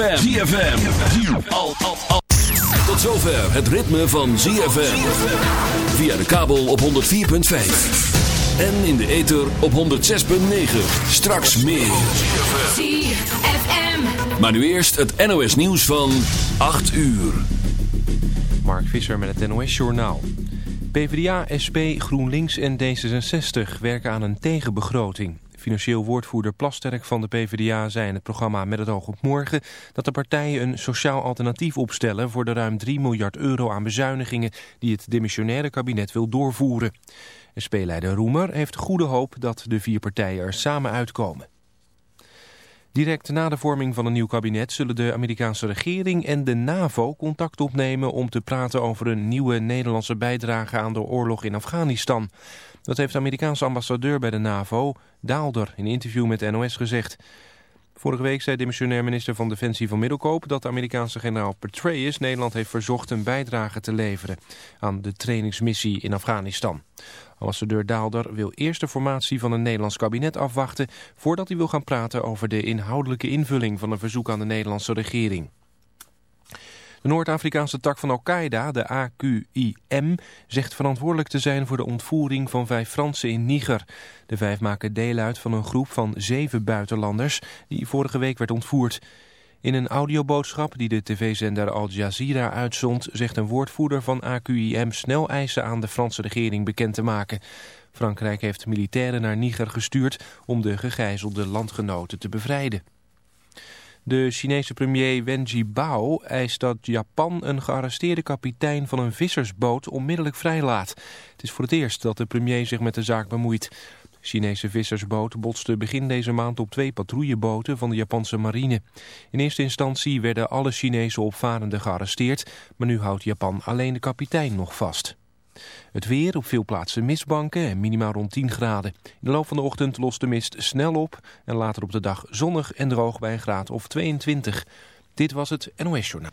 ZFM. ZFM. Al, al, al. Tot zover het ritme van ZFM. Via de kabel op 104.5. En in de ether op 106.9. Straks meer. ZFM. Maar nu eerst het NOS nieuws van 8 uur. Mark Visser met het NOS Journaal. PvdA, SP, GroenLinks en D66 werken aan een tegenbegroting. Financieel woordvoerder Plasterk van de PvdA zei in het programma Met het oog op morgen... dat de partijen een sociaal alternatief opstellen voor de ruim 3 miljard euro aan bezuinigingen... die het demissionaire kabinet wil doorvoeren. SP-leider Roemer heeft goede hoop dat de vier partijen er samen uitkomen. Direct na de vorming van een nieuw kabinet zullen de Amerikaanse regering en de NAVO contact opnemen om te praten over een nieuwe Nederlandse bijdrage aan de oorlog in Afghanistan. Dat heeft de Amerikaanse ambassadeur bij de NAVO, Daalder, in een interview met de NOS gezegd. Vorige week zei demissionair minister van Defensie van Middelkoop dat de Amerikaanse generaal Petraeus Nederland heeft verzocht een bijdrage te leveren aan de trainingsmissie in Afghanistan. Ambassadeur Daalder wil eerst de formatie van een Nederlands kabinet afwachten voordat hij wil gaan praten over de inhoudelijke invulling van een verzoek aan de Nederlandse regering. De Noord-Afrikaanse tak van Al-Qaeda, de AQIM, zegt verantwoordelijk te zijn voor de ontvoering van vijf Fransen in Niger. De vijf maken deel uit van een groep van zeven buitenlanders die vorige week werd ontvoerd. In een audioboodschap die de tv-zender Al Jazeera uitzond... zegt een woordvoerder van AQIM snel eisen aan de Franse regering bekend te maken. Frankrijk heeft militairen naar Niger gestuurd om de gegijzelde landgenoten te bevrijden. De Chinese premier Wen Jiabao eist dat Japan een gearresteerde kapitein van een vissersboot onmiddellijk vrijlaat. Het is voor het eerst dat de premier zich met de zaak bemoeit. De Chinese vissersboot botste begin deze maand op twee patrouilleboten van de Japanse marine. In eerste instantie werden alle Chinese opvarenden gearresteerd, maar nu houdt Japan alleen de kapitein nog vast. Het weer, op veel plaatsen mistbanken en minimaal rond 10 graden. In de loop van de ochtend lost de mist snel op en later op de dag zonnig en droog bij een graad of 22. Dit was het NOS Journaal.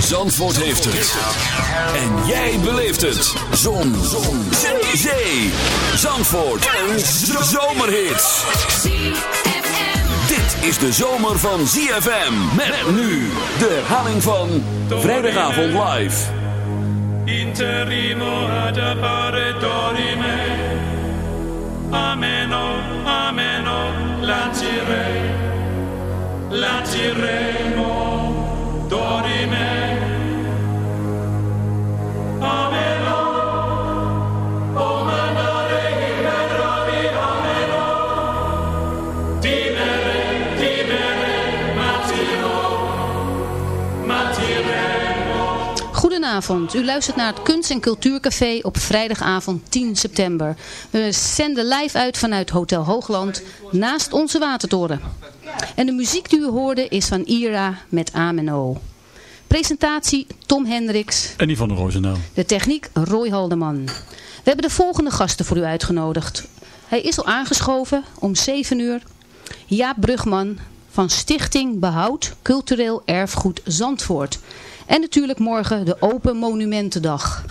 Zandvoort heeft het. En jij beleeft het. Zon. Zon. Zee. Zee. Zandvoort. Een zomerhit. Dit is de zomer van ZFM. Met nu de herhaling van Vrijdagavond Live. interrimo ad appare dorime. Ameno, ameno, lancirei, lanciremo, dorime. Goedenavond, u luistert naar het Kunst- en Cultuurcafé op vrijdagavond 10 september. We zenden live uit vanuit Hotel Hoogland naast onze watertoren. En de muziek die u hoorde is van Ira met Ameno. Presentatie Tom Hendricks. En die van de Roosendaal. De techniek Roy Haldeman. We hebben de volgende gasten voor u uitgenodigd. Hij is al aangeschoven om 7 uur. Jaap Brugman, van Stichting Behoud Cultureel Erfgoed Zandvoort. En natuurlijk morgen de Open Monumentendag.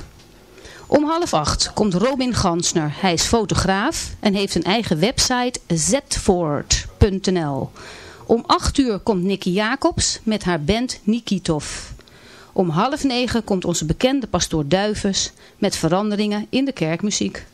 Om half acht komt Robin Gansner. Hij is fotograaf en heeft een eigen website zetvoort.nl. Om acht uur komt Nicky Jacobs met haar band Nikitov. Om half negen komt onze bekende pastoor Duivens met veranderingen in de kerkmuziek.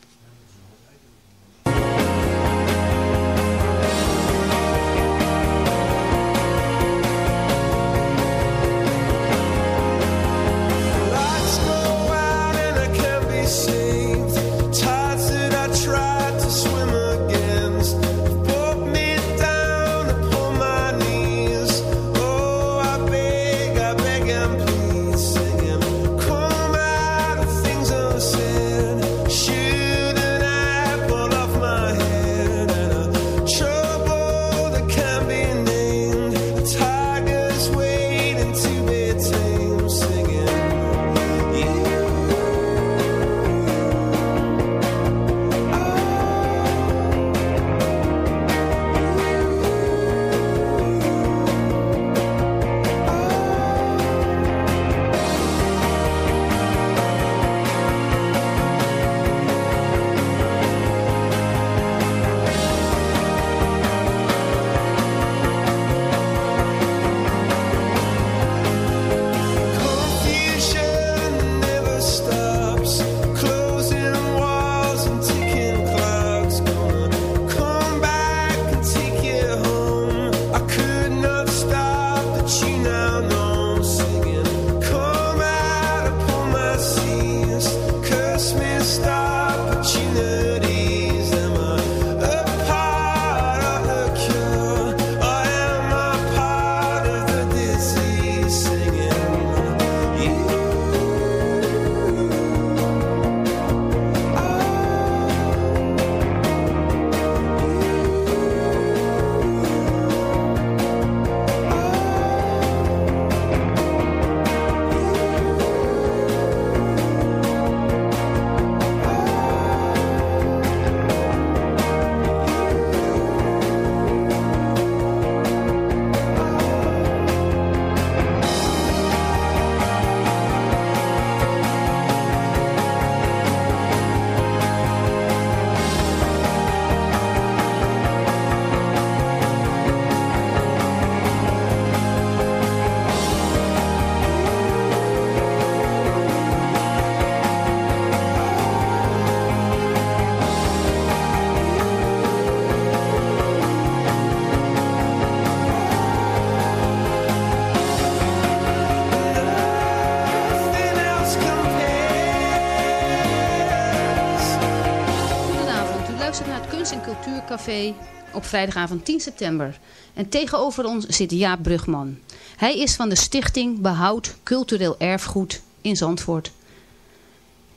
Op vrijdagavond 10 september. En tegenover ons zit Jaap Brugman. Hij is van de stichting Behoud Cultureel Erfgoed in Zandvoort.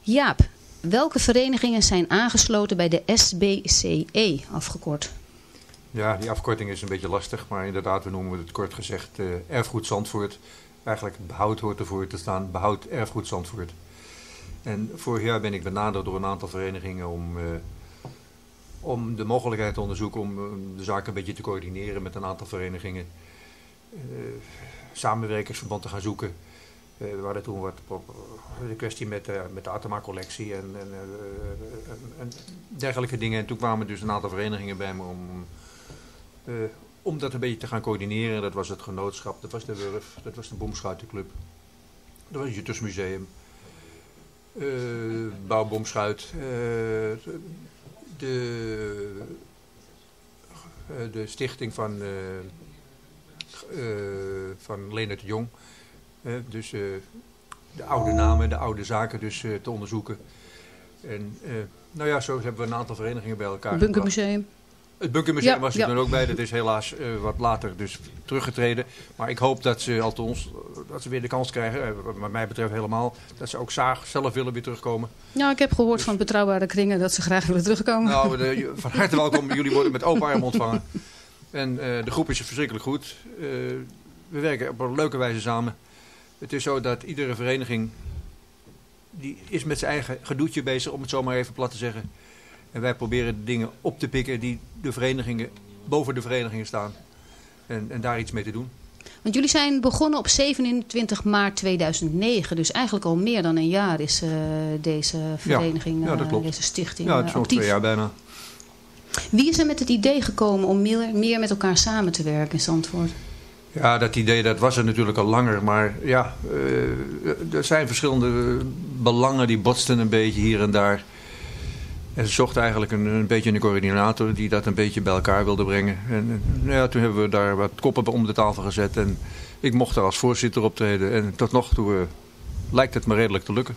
Jaap, welke verenigingen zijn aangesloten bij de SBCE afgekort? Ja, die afkorting is een beetje lastig, maar inderdaad, we noemen het kort gezegd eh, Erfgoed Zandvoort. Eigenlijk behoud hoort ervoor te staan, behoud Erfgoed Zandvoort. En vorig jaar ben ik benaderd door een aantal verenigingen om, eh, om de mogelijkheid te onderzoeken om eh, de zaak een beetje te coördineren met een aantal verenigingen. Eh, samenwerkingsverband te gaan zoeken. Eh, we hadden toen wat de kwestie met, eh, met de Atema-collectie en, en, dergelijke dingen. En toen kwamen dus een aantal verenigingen bij me om, om dat een beetje te gaan coördineren. Dat was het genootschap, dat was de Wurf, dat was de Bomschuitenclub, dat was het Juttersmuseum, eh Bouwbomschuit, de, eh, de stichting van, eh eh, van Leonard de Jong. Dus de oude namen, de oude zaken dus te onderzoeken. En nou ja, zo hebben we een aantal verenigingen bij elkaar. Bunkermuseum. Het Bunkermuseum Ja, was er ja. dan ook bij. Dat is helaas eh, wat later dus teruggetreden. Maar ik hoop dat ze althans dat ze weer de kans krijgen. eh, wat mij betreft helemaal. Dat ze ook zaag zelf willen weer terugkomen. Ja, ik heb gehoord van betrouwbare kringen dat ze graag willen terugkomen. Nou, de- van harte welkom. Jullie worden met open arm ontvangen. En eh, de groep is verschrikkelijk goed. We werken op een leuke wijze samen. Het is zo dat iedere vereniging... die is met zijn eigen gedoetje bezig, om het zo maar even plat te zeggen. En wij proberen de dingen op te pikken die de verenigingen boven de verenigingen staan. En, en daar iets mee te doen. Want jullie zijn begonnen op 27 maart 2009. Dus eigenlijk al meer dan een jaar is eh, deze vereniging, ja, eh, deze stichting Ja, eh, het is nog actief. twee jaar bijna. Wie is er met het idee gekomen om meer, meer met elkaar samen te werken in Zandvoort? Ja, dat idee dat was er natuurlijk al langer. Maar ja, eh, er zijn verschillende belangen die botsten een beetje hier en daar. En ze zochten eigenlijk een, een beetje een coördinator die dat een beetje bij elkaar wilde brengen. En, en, nou ja, toen hebben we daar wat koppen om de tafel gezet. En ik mocht daar als voorzitter optreden. En tot nog toe eh, lijkt het me redelijk te lukken.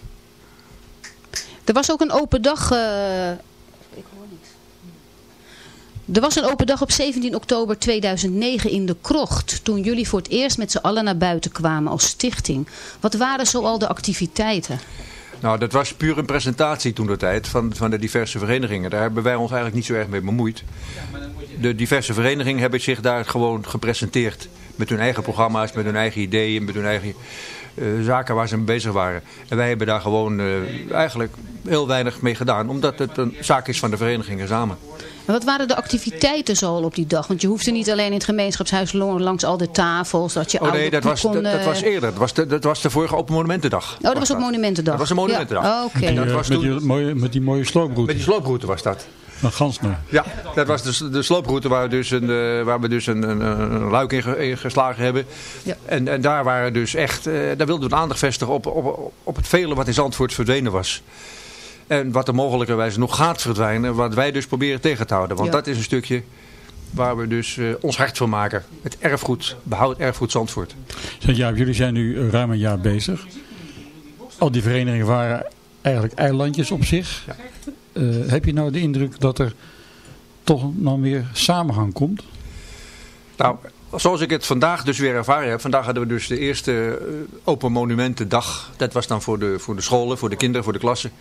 Er was ook een open dag... eh, ik hoor niks. Er was een open dag op 17 oktober 2009 in de Krocht. Toen jullie voor het eerst met z'n allen naar buiten kwamen als stichting. Wat waren zoal de activiteiten? Nou, dat was puur een presentatie toen de tijd van, van de diverse verenigingen. Daar hebben wij ons eigenlijk niet zo erg mee bemoeid. De diverse verenigingen hebben zich daar gewoon gepresenteerd. Met hun eigen programma's, met hun eigen ideeën, met hun eigen eh, zaken waar ze mee bezig waren. En wij hebben daar gewoon eh, eigenlijk heel weinig mee gedaan. Omdat het een zaak is van de verenigingen samen. En wat waren de activiteiten zoal op die dag? Want je hoefde niet alleen in het gemeenschapshuis langs al de tafels. Dat je Oh nee, oude dat was, kon, dat, dat eh, was eerder. Dat was de, dat was de vorige Open Monumentendag. Oh, dat was op Monumentendag. Dat was een Monumentendag. Ja, Oké. En dat Die, was met, toen- die mooie, met die mooie slooproute Met die slooproute was dat. naar Gansner. Ja, dat was de, de slooproute waar we dus een, eh, waar we dus een, een, een luik in, ge- in geslagen hebben. Ja. En, en daar waren dus echt, eh, daar wilden we de aandacht vestigen op, op, op het vele wat in Zandvoort verdwenen was. En wat er mogelijkerwijs nog gaat verdwijnen, wat wij dus proberen tegen te houden. Want Ja. dat is een stukje waar we dus eh, ons hart voor maken. Het erfgoed, behoud erfgoed Zandvoort. Zeg, ja, jullie zijn nu eh, ruim een jaar bezig. Al die verenigingen waren eigenlijk eilandjes op zich. Eh, heb je nou de indruk dat er toch nog meer samenhang komt? Nou, zoals ik het vandaag dus weer ervaren heb. Vandaag hadden we dus de eerste Open Monumentendag. Dat was dan voor de, voor de scholen, voor de kinderen, voor de klassen.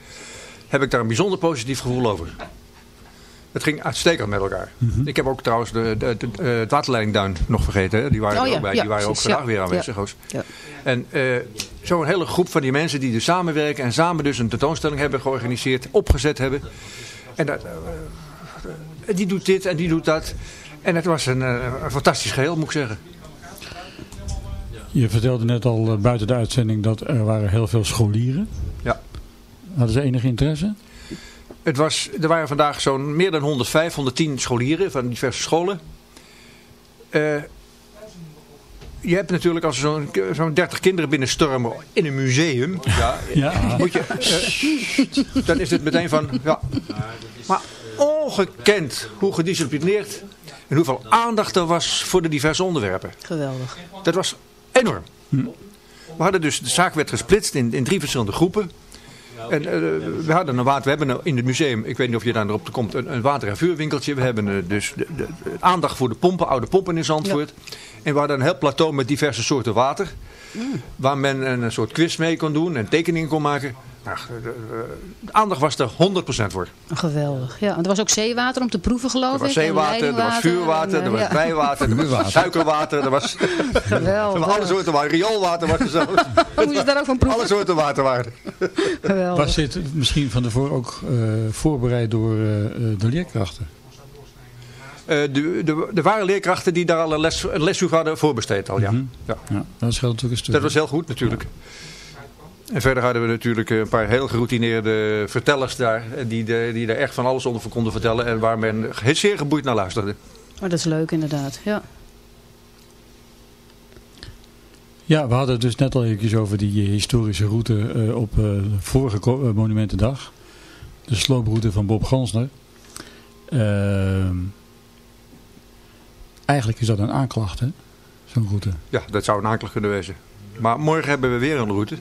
Heb ik daar een bijzonder positief gevoel over. Het ging uitstekend met elkaar. Ik heb ook trouwens de, de, de, eh, het waterleidingduin nog vergeten. Hè? Die waren Oh er ja, ook bij. ja, Die waren ook vandaag ja. weer aanwezig. Ja. Roos. Ja. En eh, zo'n hele groep van die mensen die dus samenwerken. En samen dus een tentoonstelling hebben georganiseerd. Opgezet hebben. En dat, eh, die doet dit en die doet dat. En het was een, eh, een fantastisch geheel moet ik zeggen. Je vertelde net al buiten de uitzending dat er waren heel veel scholieren. Hadden ze enige interesse? Het was, er waren vandaag zo'n meer dan 105, 110 scholieren van diverse scholen. Eh, je hebt natuurlijk als er zo'n zo'n 30 kinderen binnenstormen in een museum. Ja, Ja. moet je, eh, dan is het meteen van... Ja. Maar ongekend hoe gedisciplineerd en hoeveel aandacht er was voor de diverse onderwerpen. Geweldig. Dat was enorm. We hadden dus, de zaak werd gesplitst in, in drie verschillende groepen. En eh, we hadden een water, we hebben een- in het museum, ik weet niet of je daar komt, een, een water- en vuurwinkeltje. We hebben eh, dus de, aandacht voor de pompen, oude pompen in Zandvoort. En we hadden een heel plateau met diverse soorten water. Waar men een, een soort quiz mee kon doen en tekeningen kon maken. Nou, de, aandacht was er 100% voor. Geweldig. Ja, en er was ook zeewater om te proeven geloof Er was ik. zeewater, er was vuurwater, en, er eh, was ja. wijwater, er was suikerwater, er was Geweldig. alle soorten water. Rioolwater was er zo. Moest je daar ook van proeven? Alle soorten water waren. Geweldig. Was dit misschien van tevoren ook eh, voorbereid door eh, eh, de leerkrachten? Eh, de, de, er waren leerkrachten die daar al een, les, een lesuur hadden voorbesteed al, ja. Mhm. ja. Ja, dat scheelt natuurlijk een stuk. Dat was heel goed natuurlijk. En verder hadden we natuurlijk een paar heel geroutineerde vertellers daar. eh, Die, de, die er echt van alles onder konden vertellen. En waar men zeer geboeid naar luisterde. Maar dat is leuk inderdaad. Ja. Ja, we hadden het dus net al eventjes over die eh, historische route eh, op eh, vorige eh, Monumentendag. De slooproute van Bob Gansner. Ehm, eigenlijk is dat een aanklacht, hè? Zo'n route. Ja, dat zou een aanklacht kunnen wezen. Maar morgen hebben we weer een route.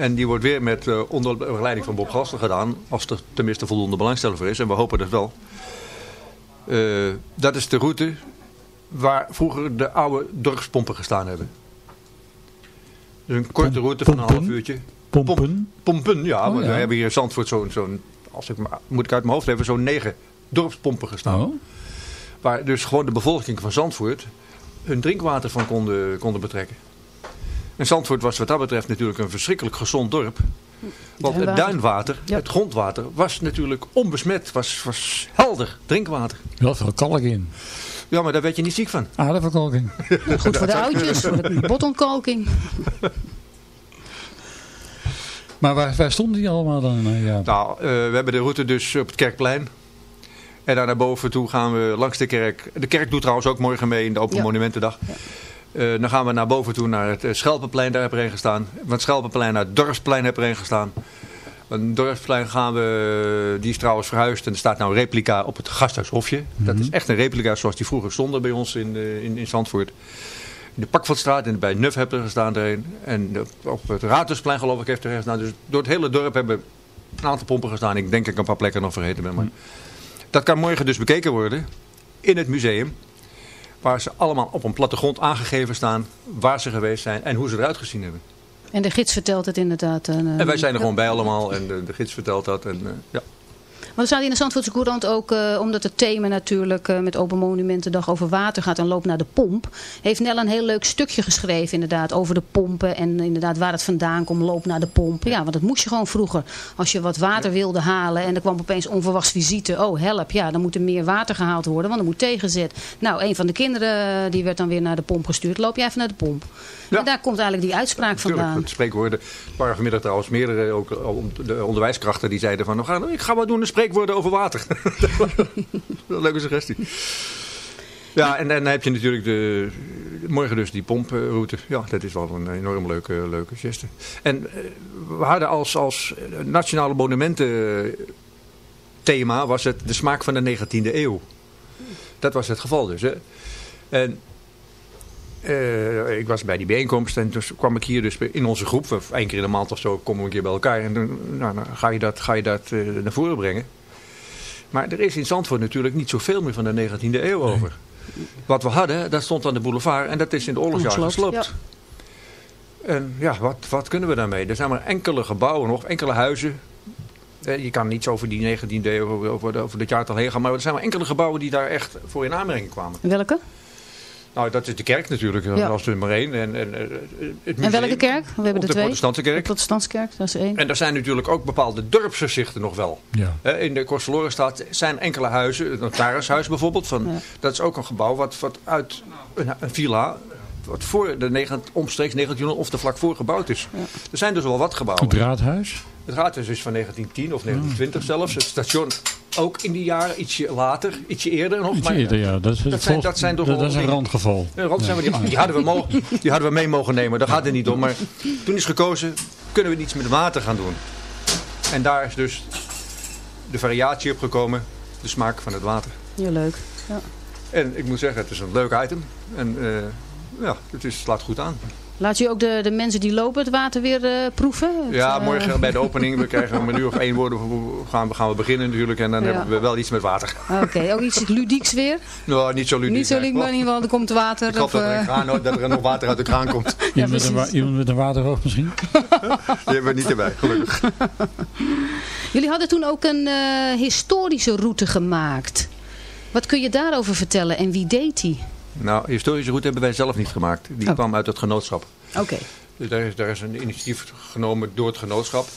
En die wordt weer met eh, onder begeleiding van Bob Gasten gedaan. Als er tenminste voldoende belangstelling voor is. En we hopen dat wel. Eh, dat is de route waar vroeger de oude dorpspompen gestaan hebben. Dus een korte Pom- route van een half uurtje. Pompen. Pompen, ja. Oh, want ja. we hebben hier in Zandvoort zo'n, zo'n als ik maar, moet ik uit mijn hoofd hebben, zo'n negen dorpspompen gestaan. Oh. Waar dus gewoon de bevolking van Zandvoort hun drinkwater van konden, konden betrekken. En Zandvoort was wat dat betreft natuurlijk een verschrikkelijk gezond dorp. Want het Duinwater. Ja. het grondwater, was natuurlijk onbesmet. Was, was helder drinkwater. Wel veel kalk in. Ja, maar daar werd je niet ziek van. Aderverkalking. Goed voor de oudjes, voor de botontkalking. Maar waar, waar stonden die allemaal dan? eh, ja. Nou, eh, we hebben de route dus op het Kerkplein. En daar naar boven toe gaan we langs de kerk. De kerk doet trouwens ook morgen mee in de Open Ja. Monumentendag. Eh, dan gaan we naar boven toe naar het eh, Schelpenplein, daar heb er een gestaan. Van het Schelpenplein naar het Dorpsplein heb er een gestaan. Van het Dorpsplein gaan we, die is trouwens verhuisd en er staat nou een replica op het Gasthuishofje. Dat is echt een replica zoals die vroeger stonden bij ons in, eh, in, in Zandvoort. In de Pakveldstraat en bij Nuf hebben er gestaan erin. En eh, op het Raadhuisplein geloof ik heeft er een gestaan. Dus door het hele dorp hebben een aantal pompen gestaan. Ik denk dat ik een paar plekken nog vergeten ben. Maar dat kan morgen dus bekeken worden in het museum. Waar ze allemaal op een plattegrond aangegeven staan. Waar ze geweest zijn en hoe ze eruit gezien hebben. En de gids vertelt het inderdaad. eh, En wij zijn er gewoon bij allemaal. En de, de gids vertelt dat. En, eh, ja. Maar er staat in de Zandvoortse Courant ook, eh, omdat het thema natuurlijk eh, met Open Monumentendag over water gaat en loopt naar de pomp. Heeft Nel een heel leuk stukje geschreven inderdaad over de pompen en inderdaad waar het vandaan komt, loop naar de pomp. Ja, want dat moest je gewoon vroeger. Als je wat water wilde halen en er kwam opeens onverwachts visite. Oh help, ja dan moet er meer water gehaald worden, want er moet tegenzet. Nou, een van de kinderen eh, die werd dan weer naar de pomp gestuurd. Loop jij even naar de pomp. Ja. En daar komt eigenlijk die uitspraak Tuurlijk, vandaan. het spreekwoorden. Vanmiddag trouwens meerdere ook, de onderwijskrachten die zeiden van... "Nou, ik ga maar doen een spreekwoorden over water. Leuke suggestie. Ja, en dan heb je natuurlijk de, morgen dus die pomproute. Ja, dat is wel een enorm leuke, leuke geste. En eh, we hadden als, als nationale monumenten thema was het de smaak van de 19e eeuw. Dat was het geval dus. Hè. En eh, ik was bij die bijeenkomst en toen kwam ik hier dus in onze groep. Eén keer in de maand of zo komen we een keer bij elkaar. En dan, nou, ga je dat, ga je dat eh, naar voren brengen. Maar er is in Zandvoort natuurlijk niet zoveel meer van de 19e eeuw over. Wat we hadden, dat stond aan de boulevard en dat is in de oorlogsjaren Gesloopt. En ja, wat, wat kunnen we daarmee? Er zijn maar enkele gebouwen nog, enkele huizen. Eh, Je kan niets over die 19e eeuw, over, over, over dit jaartal heen gaan. Maar er zijn maar enkele gebouwen die daar echt voor in aanmerking kwamen. Welke? Nou, dat is de kerk natuurlijk, Ja. als nummer één. En, en, eh, het En welke kerk? We hebben de twee. protestantse kerk. De protestantse kerk, dat is één. En er zijn natuurlijk ook bepaalde dorpsgezichten nog wel. Ja. Hè, In de Korselorenstraat zijn enkele huizen, het notarishuis bijvoorbeeld. Van, Ja. Dat is ook een gebouw wat, wat uit een, een villa, wat voor de negen, omstreeks 1900 of er vlak voor gebouwd is. Er zijn dus wel wat gebouwen. Het raadhuis. Het raadhuis is van 1910 of 1920 zelfs. Het station ook in die jaren, ietsje later, ietsje eerder nog. Iets maar- eerder, ja. Dat, is, dat zijn- dat zijn toch dat, is een randgeval. Ja, Rand zijn we die, die, hadden we mogen, die hadden we mee mogen nemen, daar gaat het niet om. Maar toen is gekozen, kunnen we iets met water gaan doen. En daar is dus de variatie op gekomen, de smaak van het water. Ja, leuk. Ja. En ik moet zeggen, het is een leuk item. En eh, ja, het is, slaat goed aan. Laat je ook de, de mensen die lopen het water weer eh, proeven? Het, Ja, eh, morgen bij de opening, we krijgen om een uur of één woorden, gaan, we- gaan we beginnen natuurlijk. En dan Ja. hebben we wel iets met water. Oké, ook iets ludieks weer? Nou, niet zo ludiek. Niet zo liek, maar in ieder geval, er komt water. Ik hoop of, dat er, een eh, kraan, dat er nog water uit de kraan komt. Iemand, met een, iemand met een waterhoofd misschien? Die hebben we niet erbij, gelukkig. Jullie hadden toen ook een eh, historische route gemaakt. Wat kun je daarover vertellen en wie deed die? Nou, historische route hebben wij zelf niet gemaakt. Die Oh. kwam uit het genootschap. Oké. Dus daar is, daar is een initiatief genomen door het genootschap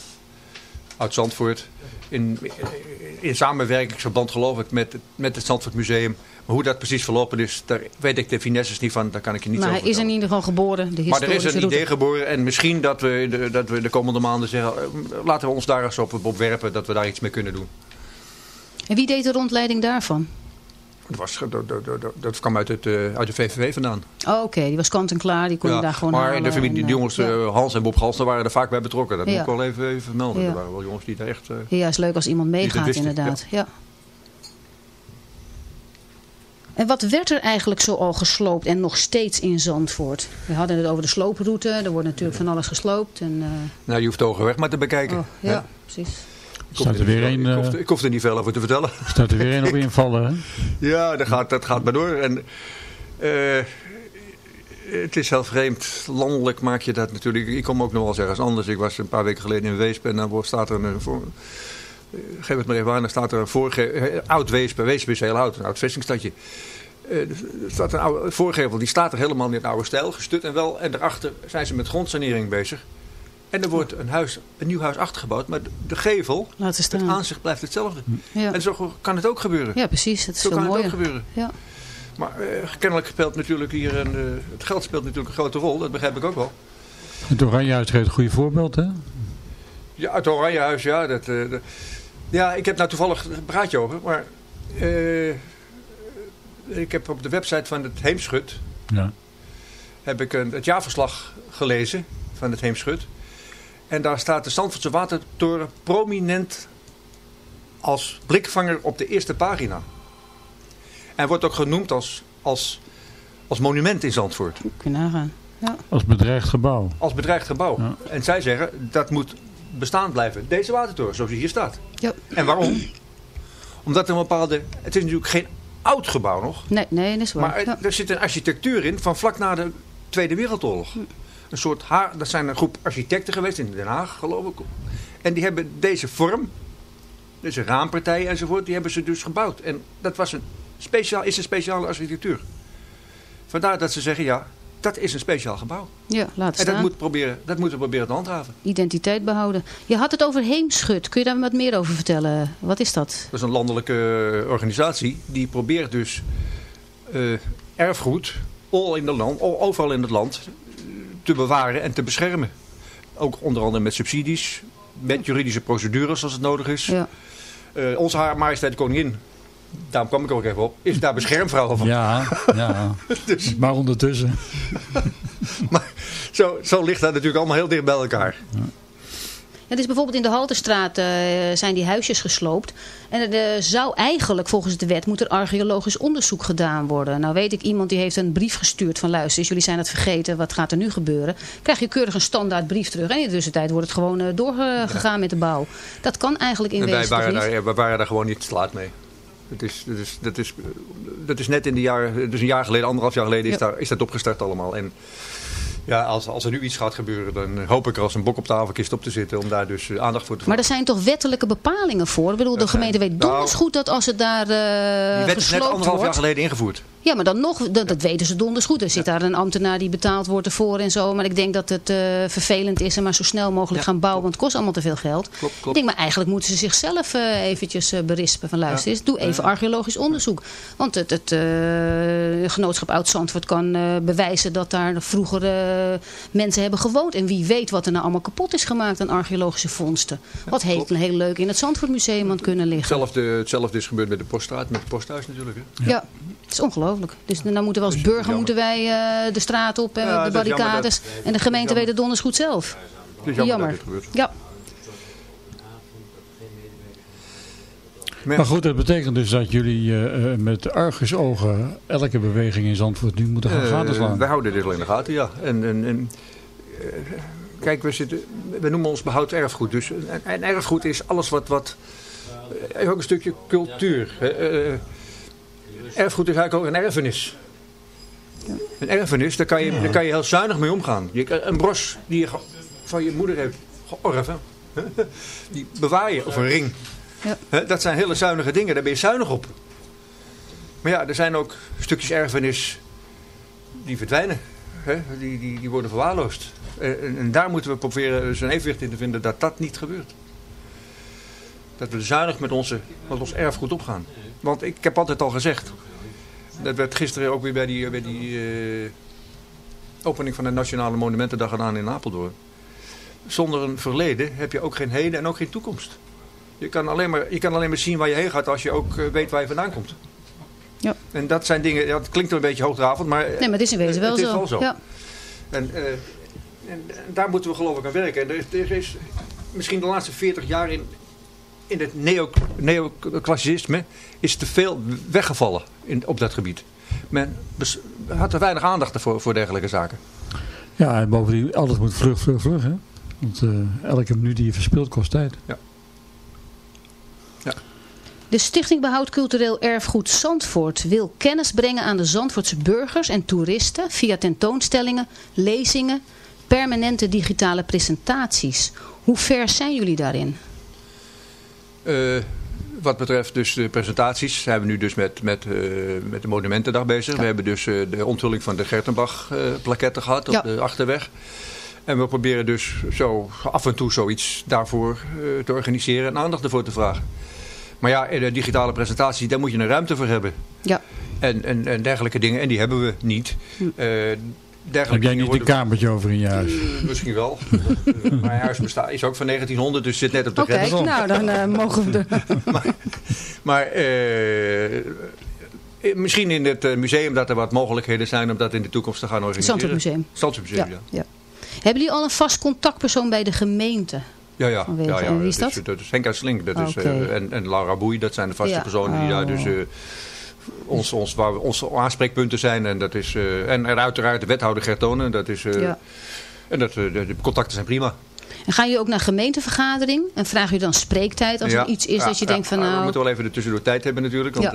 uit Zandvoort. In, in samenwerkingsverband geloof ik met, het- met het Zandvoort Museum. Maar hoe dat precies verlopen is, daar weet ik de finesses niet van. Daar kan ik je niet Maar zo hij is in ieder geval geboren, de Maar er is een route. idee geboren en misschien dat we, de, dat we de komende maanden zeggen... eh, laten we ons daar eens op, op werpen dat we daar iets mee kunnen doen. En wie deed de rondleiding daarvan? Dat, was, dat, dat, dat, dat kwam uit, het, eh, uit de VVV vandaan. Oh, oké, die was kant en klaar, die kon je daar gewoon maar de familie, en, die eh, jongens, ja. eh, Hans en Bob Galster, waren er vaak bij betrokken. Dat Ja. moet ik wel even, even vermelden. Er waren wel jongens die daar echt... Ja, is leuk als iemand meegaat inderdaad. Ja. En wat werd er eigenlijk zo al gesloopt en nog steeds in Zandvoort? We hadden het over de slooproute, er wordt natuurlijk van alles gesloopt. En, eh, nou, je hoeft de weg maar te bekijken. oh, ja, precies. Ik hoef Staat er weer niet- een, ik, hoef, eh, ik hoef er niet veel over te vertellen. Staat er weer een op invallen, hè? Ja, dat gaat, dat gaat maar door. En, eh, het is heel vreemd. Landelijk maak je dat natuurlijk. Ik kom ook nog wel eens ergens anders. Ik was een paar weken geleden in Weesp en dan staat er een... Voor, eh, geef het maar even aan, dan staat er een voorge, eh, oud Weesp. Weesp is heel oud, een oud vestingstadje. Eh, er staat een oude voorgevel, die staat er helemaal in het oude stijl, gestut en wel. En daarachter zijn ze met grondsanering bezig. En er wordt een, huis, een nieuw huis achtergebouwd, maar de- gevel, Laten het staan. aanzicht blijft hetzelfde. Ja. En zo kan het ook gebeuren. ja, precies. Het is Zo veel kan het ook gebeuren. Ja. Maar eh, kennelijk speelt natuurlijk hier een, eh, het geld speelt natuurlijk een grote rol, dat begrijp ik ook wel. Het Oranjehuis geeft een goede voorbeeld, hè? Ja, het Oranjehuis, ja. Dat, eh, dat- ja, ik heb nou toevallig een praatje over, maar eh, ik heb op de website van het Heemschut Ja. heb ik een, het jaarverslag gelezen van het Heemschut. En daar staat de Zandvoortse Watertoren prominent als blikvanger op de eerste pagina. En wordt ook genoemd als, als, als monument in Zandvoort. Kun je nagaan. Ja. Als bedreigd gebouw. Als bedreigd gebouw. Ja. En zij zeggen dat moet bestaan blijven. Deze watertoren, zoals die hier staat. Ja. En waarom? Omdat er een bepaalde... Het is natuurlijk geen oud gebouw nog. Nee, nee, dat is waar. Maar er- er zit een architectuur in van vlak na de Tweede Wereldoorlog. Een soort haar, dat zijn een groep architecten geweest in Den Haag, geloof ik. En die hebben deze vorm, deze raampartijen enzovoort, die hebben ze dus gebouwd. En dat was een speciaal, is een speciale architectuur. Vandaar dat ze zeggen, ja, dat is een speciaal gebouw. Ja, laat En dat, staan. moet proberen, dat moeten we proberen te handhaven. Identiteit behouden. Je had het over Heemschut. Kun je daar wat meer over vertellen? Wat is dat? Dat is een landelijke eh, organisatie die probeert dus eh, erfgoed all in the land, overal in het land te bewaren en te beschermen. Ook onder andere met subsidies, met juridische procedures als het nodig is. Ja. Eh, onze Haar Majesteit de Koningin, daarom kwam ik ook even op, is daar beschermvrouw van. Ja, ja. Dus, Maar ondertussen. maar zo, zo ligt dat natuurlijk allemaal heel dicht bij elkaar. Het is bijvoorbeeld in de Halterstraat eh, zijn die huisjes gesloopt. En er eh, zou eigenlijk volgens de wet moet er archeologisch onderzoek gedaan worden. Nou weet ik, iemand die heeft een brief gestuurd van luister, jullie zijn het vergeten, wat gaat er nu gebeuren? Krijg je keurig een standaard brief terug. En in de tussentijd wordt het gewoon eh, doorgegaan met de bouw. Dat kan eigenlijk in En wij wezen toch waren, daar, wij waren daar gewoon niet te laat mee. Dat is, dat, is, dat, is, dat is net in de jaren, dus een jaar geleden, anderhalf jaar geleden is, Ja. daar, is dat opgestart allemaal. En ja, als, als er nu iets gaat gebeuren, dan hoop ik er als een bok op de havenkist op te zitten om daar dus eh, aandacht voor te Maar er zijn toch wettelijke bepalingen voor? Ik bedoel, de gemeente weet donders goed dat als het daar eh Die wet is net anderhalf jaar geleden ingevoerd. Ja, maar dan nog, dat, dat weten ze donders goed. Er zit daar een ambtenaar die betaald wordt ervoor en zo. Maar ik denk dat het eh, vervelend is en maar zo snel mogelijk Ja, gaan bouwen. Want het kost allemaal te veel geld. Klopt, Ik denk, maar eigenlijk moeten ze zichzelf eh, eventjes eh, berispen. Van luister eens, doe even archeologisch onderzoek. Want het, het eh, genootschap Oud-Zandvoort kan eh, bewijzen dat daar vroeger mensen hebben gewoond. En wie weet wat er nou allemaal kapot is gemaakt aan archeologische vondsten. wat heel, klopt. heel leuk in het Zandvoortmuseum had kunnen liggen. Hetzelfde, hetzelfde is gebeurd met de poststraat, met het posthuis natuurlijk. Hè. Ja, het is ongelooflijk. Dus dan moeten we als burger jammer. moeten wij eh, de straat op en Ja, de barricades. dat- en de gemeente weet het donders goed zelf. Het is jammer, dat dit. Ja, Maar- goed, dat betekent dus dat jullie eh, eh, met argusogen elke beweging in Zandvoort nu moeten gaan Eh, gadeslaan. wij houden dit al in de gaten, ja. En, en, en, eh, kijk, we, zitten, we noemen ons behoud erfgoed. Dus een, een erfgoed is alles wat... wat ook een stukje cultuur. Eh, erfgoed is eigenlijk ook een erfenis. Een erfenis, daar kan je, daar kan je heel zuinig mee omgaan. Je, een bros die je van je moeder hebt georven, die bewaar je. Of een ring. Ja. Dat zijn hele zuinige dingen, daar ben je zuinig op. Maar ja, er zijn ook stukjes erfenis die verdwijnen. Hè? Die, die, die worden verwaarloosd. En, en- en daar moeten we proberen zo'n evenwicht in te vinden dat dat niet gebeurt. Dat we zuinig met, onze, met ons erfgoed opgaan. Want ik heb altijd al gezegd. Dat werd gisteren ook weer bij die, bij die eh, opening van de Nationale Monumentendag gedaan in Apeldoorn. Zonder een verleden heb je ook geen heden en ook geen toekomst. Je kan alleen maar, je kan alleen maar zien waar je heen gaat als je ook eh, weet waar je vandaan komt. Ja. En dat zijn dingen, ja, het klinkt een beetje hoogdravend, maar, nee, maar het is in wezen eh, wel het is zo. wel zo. Ja. En, en, en daar moeten we geloof ik aan werken. En er is, er is misschien de laatste 40 jaar in, in het neo- neoclassicisme is te veel weggevallen in, op dat gebied. Men bes- had er weinig aandacht voor, voor dergelijke zaken. Ja, en bovendien, alles moet vlug, vlug, vlug. Hè? Want eh, elke minuut die je verspilt kost tijd. De Stichting Behoud Cultureel Erfgoed Zandvoort wil kennis brengen aan de Zandvoortse burgers en toeristen via tentoonstellingen, lezingen, permanente digitale presentaties. Hoe ver zijn jullie daarin? Eh, wat betreft dus de presentaties zijn we nu dus met, met, eh, met de Monumentendag bezig. We hebben dus eh, de onthulling van de Gertenbach eh gehad op Ja. de Achterweg. En we proberen dus zo af en toe zoiets daarvoor te organiseren en aandacht ervoor te vragen. Maar ja, in de digitale presentatie, daar moet je een ruimte voor hebben. Ja. En, en, en dergelijke dingen. En die hebben we niet. Hm. Heb jij niet een kamertje over in je huis? Eh, Misschien wel. Mijn huis bestaat, is ook van 1900, dus zit net op de Oké, grens. nou dan eh, mogen we er... Maar eh, misschien in het eh, museum dat er wat mogelijkheden zijn om dat in de toekomst te gaan organiseren. Zandvoortmuseum. Zandvoortmuseum, ja. ja. Hebben jullie al een vast contactpersoon bij de gemeente? Ja, ja. Vanwege- ja, ja. en wie is dat? dat is Henk uit Slink dat is, Oké. eh, en, en Laura Boei. Dat zijn de vaste Ja. personen die daar Oh. dus... ons, ons, waar we, onze aanspreekpunten zijn. En, dat is, eh, en, uiteraard de wethouder Gertonen. Dat is, eh, Ja. En dat, eh, de, de contacten zijn prima. En gaan jullie ook naar gemeentevergadering? En vragen jullie dan spreektijd als Ja. er iets is Ja, dat je denkt van Maar We nou... moeten wel even de tussendoor tijd hebben natuurlijk. Want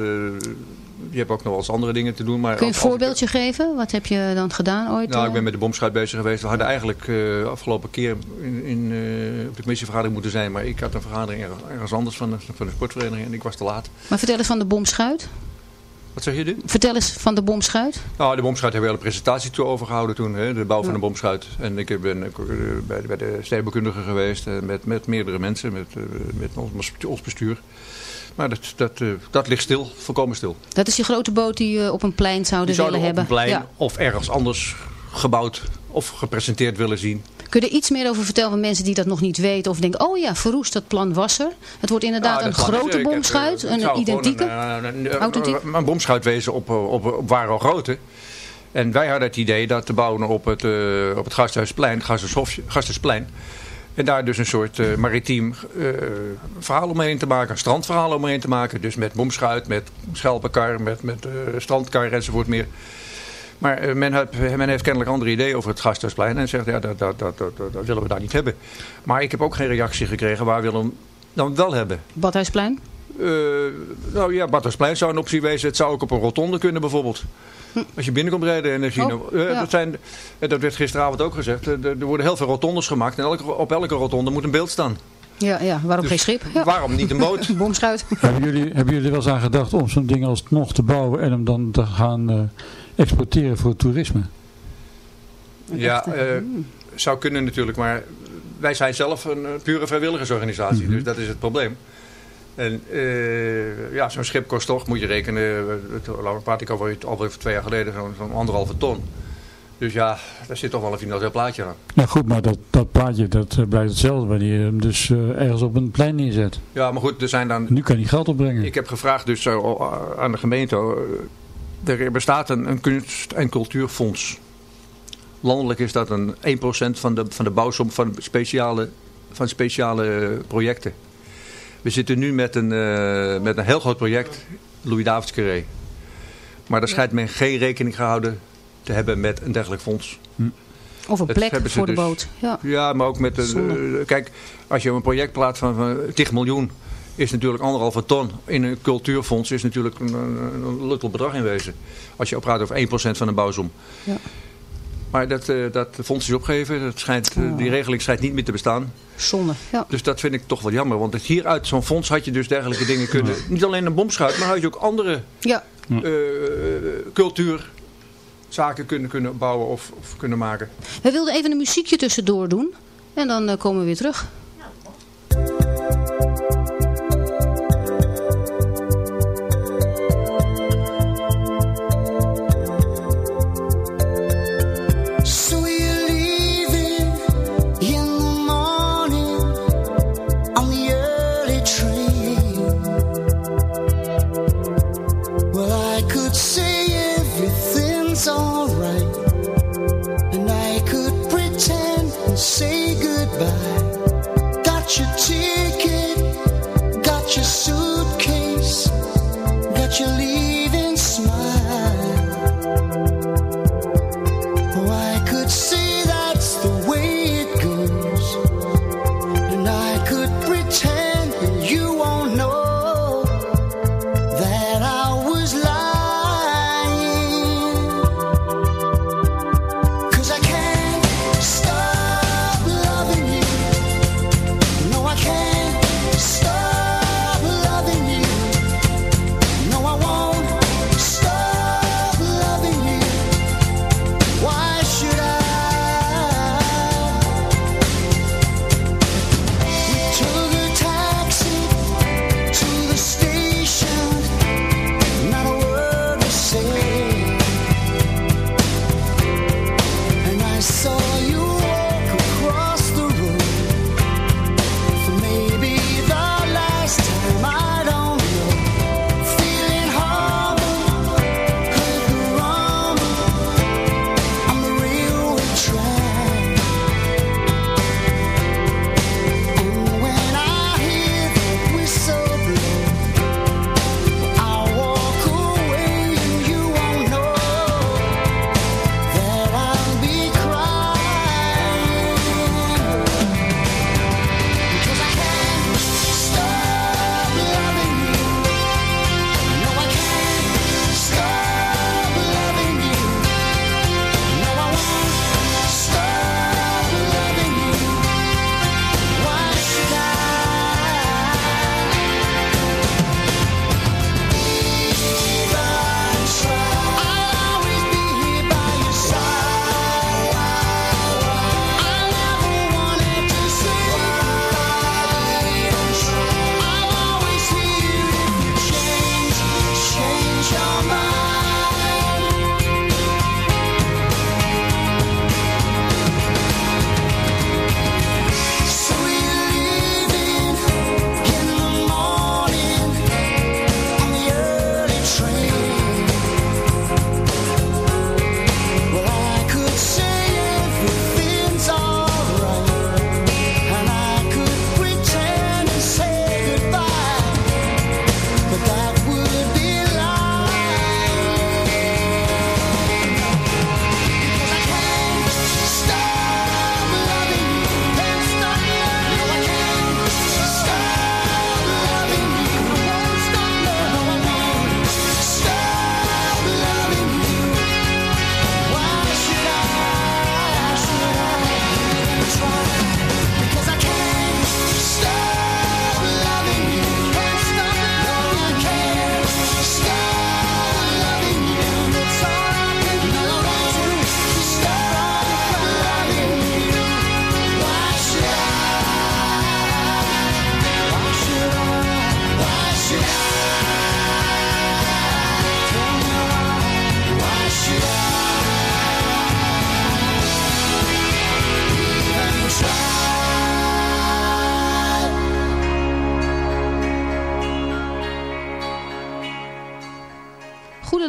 je hebt ook nog wel eens andere dingen te doen. Maar Kun je een ik- voorbeeldje geven? Wat heb je dan gedaan ooit? Nou, ik ben met de bomschuit bezig geweest. We hadden eigenlijk eh afgelopen keer in, in, op de commissievergadering moeten zijn. Maar ik had een vergadering ergens, anders van de, van de sportvereniging en ik was te laat. Maar vertel eens van de bomschuit. Wat zeg je nu? Vertel eens van de bomschuit. Nou, de bomschuit hebben we een presentatie toe overgehouden toen. Hè, de bouw van Ja. de bomschuit. En ik ben eh, bij, de- bij de stedenbouwkundige geweest. eh, met, met meerdere mensen. Met, eh, met ons, ons bestuur. Maar dat, dat, eh, dat ligt stil. Volkomen stil. Dat is die grote boot die je op een plein zouden Die zouden willen op hebben. een plein Ja. of ergens anders gebouwd of gepresenteerd willen zien. Kun je er iets meer over vertellen van mensen die dat nog niet weten? Of denken, oh ja, verroest, dat plan was er. Het wordt inderdaad Ja, een grote bomschuit, eh, een identieke. Een, een, een, een, bomschuit wezen op, op, op ware al grote. En wij hadden het idee dat te bouwen op het, eh, op het Gasthuisplein, Gasthuisplein. En daar dus een soort eh, maritiem eh, verhaal omheen te maken, een strandverhaal omheen te maken. Dus met bomschuit, met schelpenkar, met, met eh, strandkar enzovoort meer. Maar eh, men, heeft, men heeft kennelijk andere ideeën over het Gasthuisplein. En zegt, ja, dat, dat, dat, dat, dat willen we daar niet hebben. Maar ik heb ook geen reactie gekregen waar willen we hem dan wel hebben. Badhuisplein. Eh, nou ja, Badhuisplein zou een optie wezen. Het zou ook op een rotonde kunnen bijvoorbeeld. Als je binnenkomt rijden en dan zie je... Oh, nou, eh, ja. dat, zijn, dat werd gisteravond ook gezegd. Er er worden heel veel rotondes gemaakt. En elke, op elke rotonde moet een beeld staan. Ja, ja waarom Dus geen schip? Ja. Waarom niet een boot? Bomschuit. hebben, jullie, hebben jullie er wel eens aan gedacht om zo'n ding alsnog te bouwen en hem dan te gaan eh, exporteren voor het toerisme? ja, eh, zou kunnen natuurlijk. Maar wij zijn zelf een eh, pure vrijwilligersorganisatie. Mhm. Dus dat is het probleem. En eh, ja, zo'n schip kost toch, moet je rekenen, het- laat praat ik over alweer twee jaar geleden, zo'n zo'n anderhalve ton. Dus ja, daar zit toch wel een financieel plaatje aan. Ja goed, maar dat, dat plaatje dat blijft hetzelfde wanneer je hem dus eh, ergens op een plein neerzet. Ja, maar goed, er zijn dan Nu kan hij geld opbrengen. Ik heb gevraagd dus aan de gemeente. Eh, Er bestaat een, een kunst- en cultuurfonds. Landelijk is dat een 1% van de, van de bouwsom van speciale, van speciale projecten. We zitten nu met een, eh, met een heel groot project, Louis Davids Carré. Maar daar schijnt men geen rekening gehouden te hebben met een dergelijk fonds. Of een plek voor de dus. boot. Ja. Ja, maar ook met de, Zonde. eh, kijk, als je een project plaatst van, van 10 miljoen, is natuurlijk anderhalve ton. In een cultuurfonds is natuurlijk een, een, een luttel bedrag in wezen. Als je op praat over 1% van een bouwsom. Ja. Maar dat, eh, dat fonds is opgegeven. Dat schijnt, eh, Die regeling schijnt niet meer te bestaan. Zonde. Ja. Dus dat vind ik toch wel jammer. Want het hier uit zo'n fonds had je dus dergelijke dingen kunnen... Niet alleen een bomschuit, maar had je ook andere Ja. eh, cultuurzaken kunnen, kunnen bouwen of, of kunnen maken. We wilden even een muziekje tussendoor doen. En dan komen we weer terug.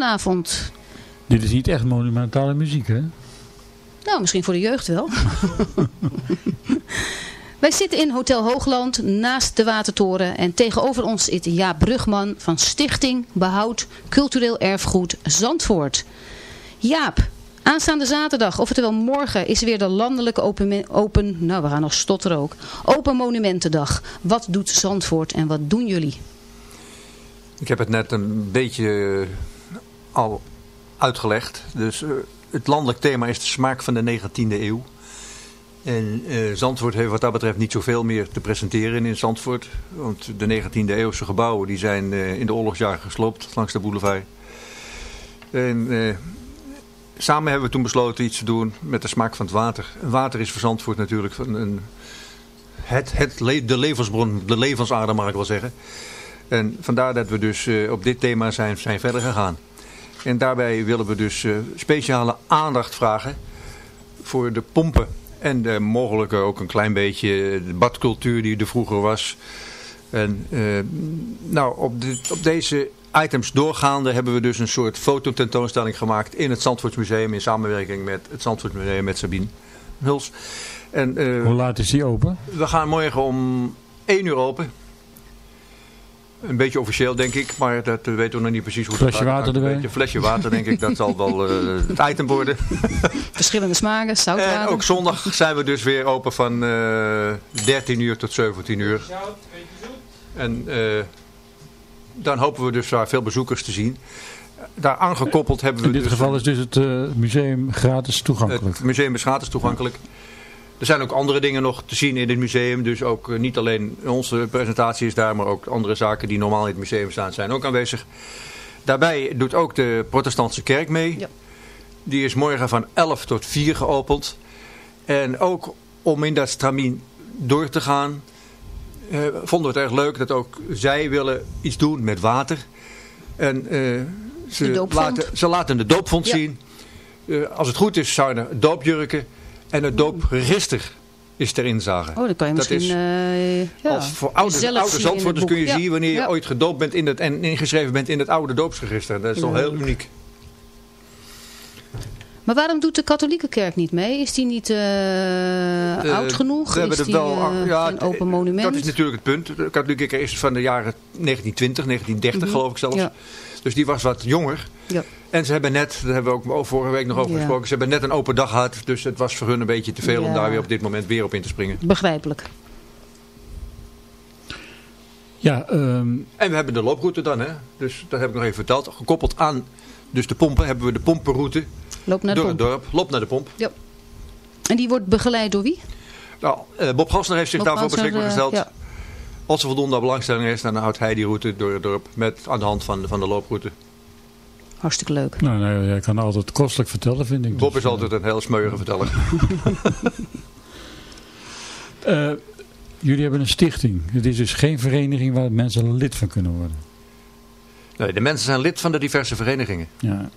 Goedenavond. Dit is niet echt monumentale muziek, hè? Nou, misschien voor de jeugd wel. Wij zitten in Hotel Hoogland naast de Watertoren en tegenover ons zit Jaap Brugman van Stichting Behoud Cultureel Erfgoed Zandvoort. Jaap, aanstaande zaterdag, oftewel morgen, is weer de landelijke open, open nou we gaan nog stotteren ook, Open Monumentendag. Wat doet Zandvoort en wat doen jullie? Ik heb het net een beetje al uitgelegd. Dus eh, het landelijk thema is de smaak van de 19e eeuw. En eh, Zandvoort heeft wat dat betreft niet zoveel meer te presenteren in Zandvoort. Want de 19e eeuwse gebouwen die zijn eh, in de oorlogsjaren gesloopt langs de boulevard. En samen hebben we toen besloten iets te doen met de smaak van het water. Water is voor Zandvoort natuurlijk van een, het, het, de levensbron, de levensader mag ik wel zeggen. En vandaar dat we dus op dit thema zijn, zijn verder gegaan. En daarbij willen we dus eh, speciale aandacht vragen voor de pompen. En de mogelijke ook een klein beetje de badcultuur die er vroeger was. En eh, nou, op, de, op deze items doorgaande hebben we dus een soort fototentoonstelling gemaakt in het Zandvoortsmuseum in samenwerking met het Zandvoortsmuseum met Sabine Huls. En, eh, Hoe laat is die open? we gaan morgen om 1 uur open. Een beetje officieel denk ik, maar dat eh, weten we nog niet precies hoe Flesje het gaat. water Een erbij? beetje flesje water denk ik, dat zal wel eh, het item worden. Verschillende smaken, En zoutwater. ook zondag zijn we dus weer open van eh 13 uur tot 17 uur. En eh, dan hopen we dus daar veel bezoekers te zien. Daar aangekoppeld hebben we In dit dus geval is dus het eh, museum gratis toegankelijk. het museum is gratis toegankelijk. Er zijn ook andere dingen nog te zien in het museum. Dus ook eh, niet alleen onze presentatie is daar, maar ook andere zaken die normaal in het museum staan zijn ook aanwezig. Daarbij doet ook de protestantse kerk mee. Ja. Die is morgen van 11 tot 4 geopend. En ook om in dat stramien door te gaan, eh, vonden we het erg leuk dat ook zij willen iets doen met water. En eh, ze, laten, ze laten de doopvond Ja. zien. Eh, als het goed is, zijn er doopjurken en het doopregister is ter inzage. Oh, dan kan je Dat misschien... is- eh, ja, Als voor Zandvoorters kun je Ja, zien wanneer je ja. ooit gedoopt bent in het, en ingeschreven bent in het oude doopsregister. Dat is toch heel uniek. Maar waarom doet de katholieke kerk niet mee? Is die niet eh, oud genoeg? we hebben is die wel, eh, ja, een open monument? Dat is natuurlijk het punt. De katholieke kerk is van de jaren 1920, 1930 Mhm. geloof ik zelfs. Dus die was wat jonger. Ja. En ze hebben net, daar hebben we ook vorige week nog over Ja. gesproken, ze hebben net een open dag gehad. Dus het was voor hun een beetje te veel om daar weer op dit moment weer op in te springen. Begrijpelijk. Ja, ehm, En we hebben de looproute dan, hè. Dus dat heb ik nog even verteld. Gekoppeld aan dus de pompen hebben we de pompenroute Loop naar de door pomp. het dorp. Lop naar de pomp. Ja. En die wordt begeleid door wie? Nou, eh, Bob Gassner heeft zich Bob daarvoor beschikbaar eh, gesteld. ja. Als er voldoende belangstelling is, dan houdt hij die route door het dorp met, aan de hand van, van de looproute. Hartstikke leuk. nou, nee, jij kan altijd kostelijk vertellen, vind ik. Bob Dus, is altijd een heel smeuïge verteller. eh, jullie hebben een stichting. Het is dus geen vereniging waar mensen lid van kunnen worden. Nee, de mensen zijn lid van de diverse verenigingen. Ja.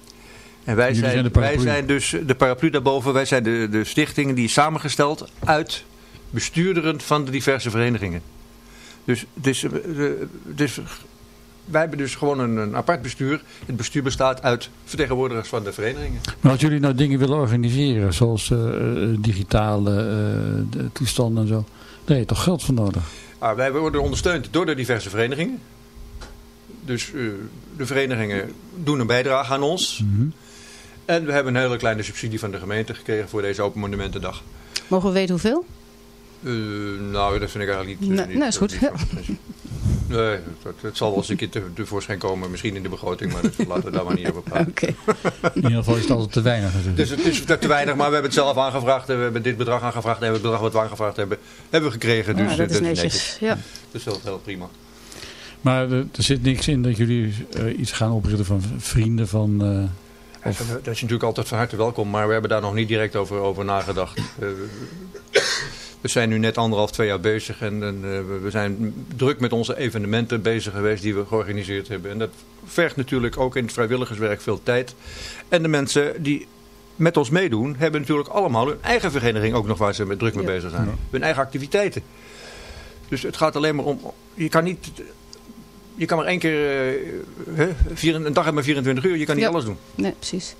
En wij zijn, wij paraplu. zijn dus de paraplu daarboven. Wij zijn de, de stichting die is samengesteld uit bestuurderen van de diverse verenigingen. Dus het is, eh, eh, het is, wij hebben dus gewoon een, een apart bestuur. Het bestuur bestaat uit vertegenwoordigers van de verenigingen. Maar als jullie nou dingen willen organiseren, zoals eh, digitale eh, de toestanden en zo, daar heb je toch geld voor nodig? Ah, wij worden ondersteund door de diverse verenigingen. Dus eh, de verenigingen doen een bijdrage aan ons. Mhm. En we hebben een hele kleine subsidie van de gemeente gekregen voor deze Open Monumentendag. Mogen we weten hoeveel? Eh, nou, dat vind ik eigenlijk niet... Nee, niet- nee, is goed. niet- Ja. Nee, dat, het zal wel eens een keer te- tevoorschijn komen. Misschien in de begroting, maar dat, laten we daar maar niet over praten. Oké. In ieder geval is het altijd te weinig natuurlijk. Dus het is te weinig, maar we hebben het zelf aangevraagd. En we hebben dit bedrag aangevraagd. En het bedrag wat we aangevraagd hebben, hebben we gekregen. Dus Ah, dat eh, is netjes. Ja. Dus dat is heel prima. Maar er, zit niks in dat jullie eh, iets gaan oprichten van vrienden van... eh, Dat is natuurlijk altijd van harte welkom, maar we hebben daar nog niet direct over, over nagedacht. Eh, we zijn nu net anderhalf, twee jaar bezig en, en, eh, we- zijn druk met onze evenementen bezig geweest die we georganiseerd hebben. En dat vergt natuurlijk ook in het vrijwilligerswerk veel tijd. En de mensen die met ons meedoen, hebben natuurlijk allemaal hun eigen vereniging ook nog waar ze met druk mee bezig zijn. Hun eigen activiteiten. Dus het gaat alleen maar om, je kan niet je kan maar één keer, eh, hè, vier, een dag hebben maar 24 uur, je kan niet Ja. alles doen. Nee, precies.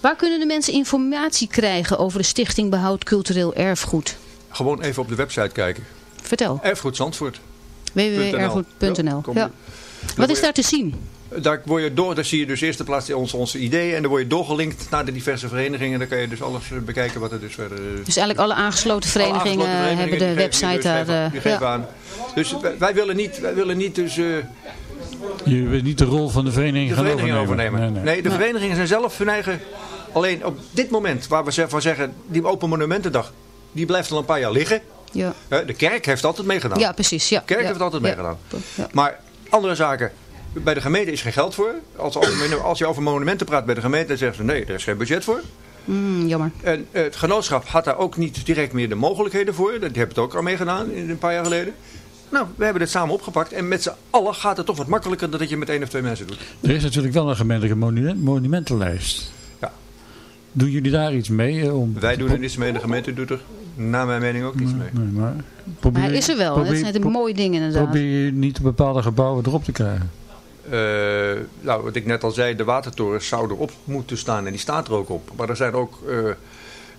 Waar kunnen de mensen informatie krijgen over de Stichting Behoud Cultureel Erfgoed? Gewoon even op de website kijken. Vertel. Erfgoed Zandvoort. www.erfgoed.nl Ja. Wat is daar te zien? Daar, word je door, daar zie je dus eerst de plaats onze, onze ideeën en dan word je doorgelinkt naar de diverse verenigingen. Dan kan je dus alles eh, bekijken wat er dus verder... eh, Dus eigenlijk alle aangesloten alle verenigingen, hebben de website daar. dus geven- eh, die geven ja. aan. Dus wij, wij willen niet, wij willen niet dus, eh, Je weet niet de rol van de vereniging de gaan verenigingen overnemen. overnemen. Nee, de verenigingen zijn zelf hun eigen... Alleen op dit moment, waar we van zeggen, die Open Monumentendag, die blijft al een paar jaar liggen. Ja. Hè, De kerk heeft altijd meegedaan. ja, precies. Ja. De kerk ja. heeft altijd Ja. meegedaan. Ja. Maar andere zaken, bij de gemeente is geen geld voor. Als, als je over monumenten praat bij de gemeente, dan zeggen ze nee, er is geen budget voor. Mm, jammer. En eh, het genootschap had daar ook niet direct meer de mogelijkheden voor. Die hebben het ook al meegedaan in- een paar jaar geleden. Nou, we hebben dit samen opgepakt. En met z'n allen gaat het toch wat makkelijker dan dat je met één of twee mensen doet. Er is natuurlijk wel een gemeentelijke monument, monumentenlijst. Ja. Doen jullie daar iets mee? eh, Om Wij doen er niets mee, de gemeente doet er naar mijn mening ook niets mee. Nee, maar Maar probeer, hij is er wel. probeer- Dat zijn mooie dingen inderdaad. Probeer je niet bepaalde gebouwen erop te krijgen? Eh, nou, wat ik net al zei, de watertoren zou erop moeten staan en die staat er ook op. Maar er zijn ook eh,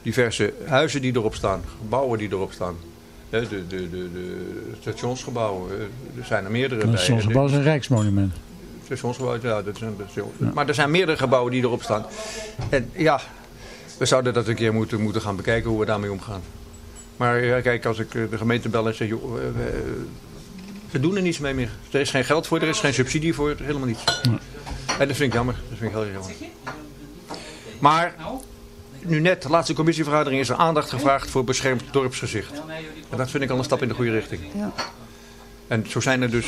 diverse huizen die erop staan, gebouwen die erop staan. Hè, de, de, de, de stationsgebouwen, eh, er zijn er meerdere Het bij. stationsgebouw is een rijksmonument. Stationsgebouw, ja, dat zijn, dat is- maar er zijn meerdere gebouwen die erop staan. En ja, we zouden dat een keer moeten, moeten gaan bekijken hoe we daarmee omgaan. Maar ja, kijk, als ik eh, de gemeente bel en zeg, joh, eh, we, we doen er niets mee meer. Er is geen geld voor, er is geen subsidie voor, helemaal niets. En dat vind ik jammer, dat vind ik heel erg jammer. Maar nu net, de laatste commissievergadering, is er aandacht gevraagd voor beschermd dorpsgezicht. En dat vind ik al een stap in de goede richting. Ja. En zo zijn er dus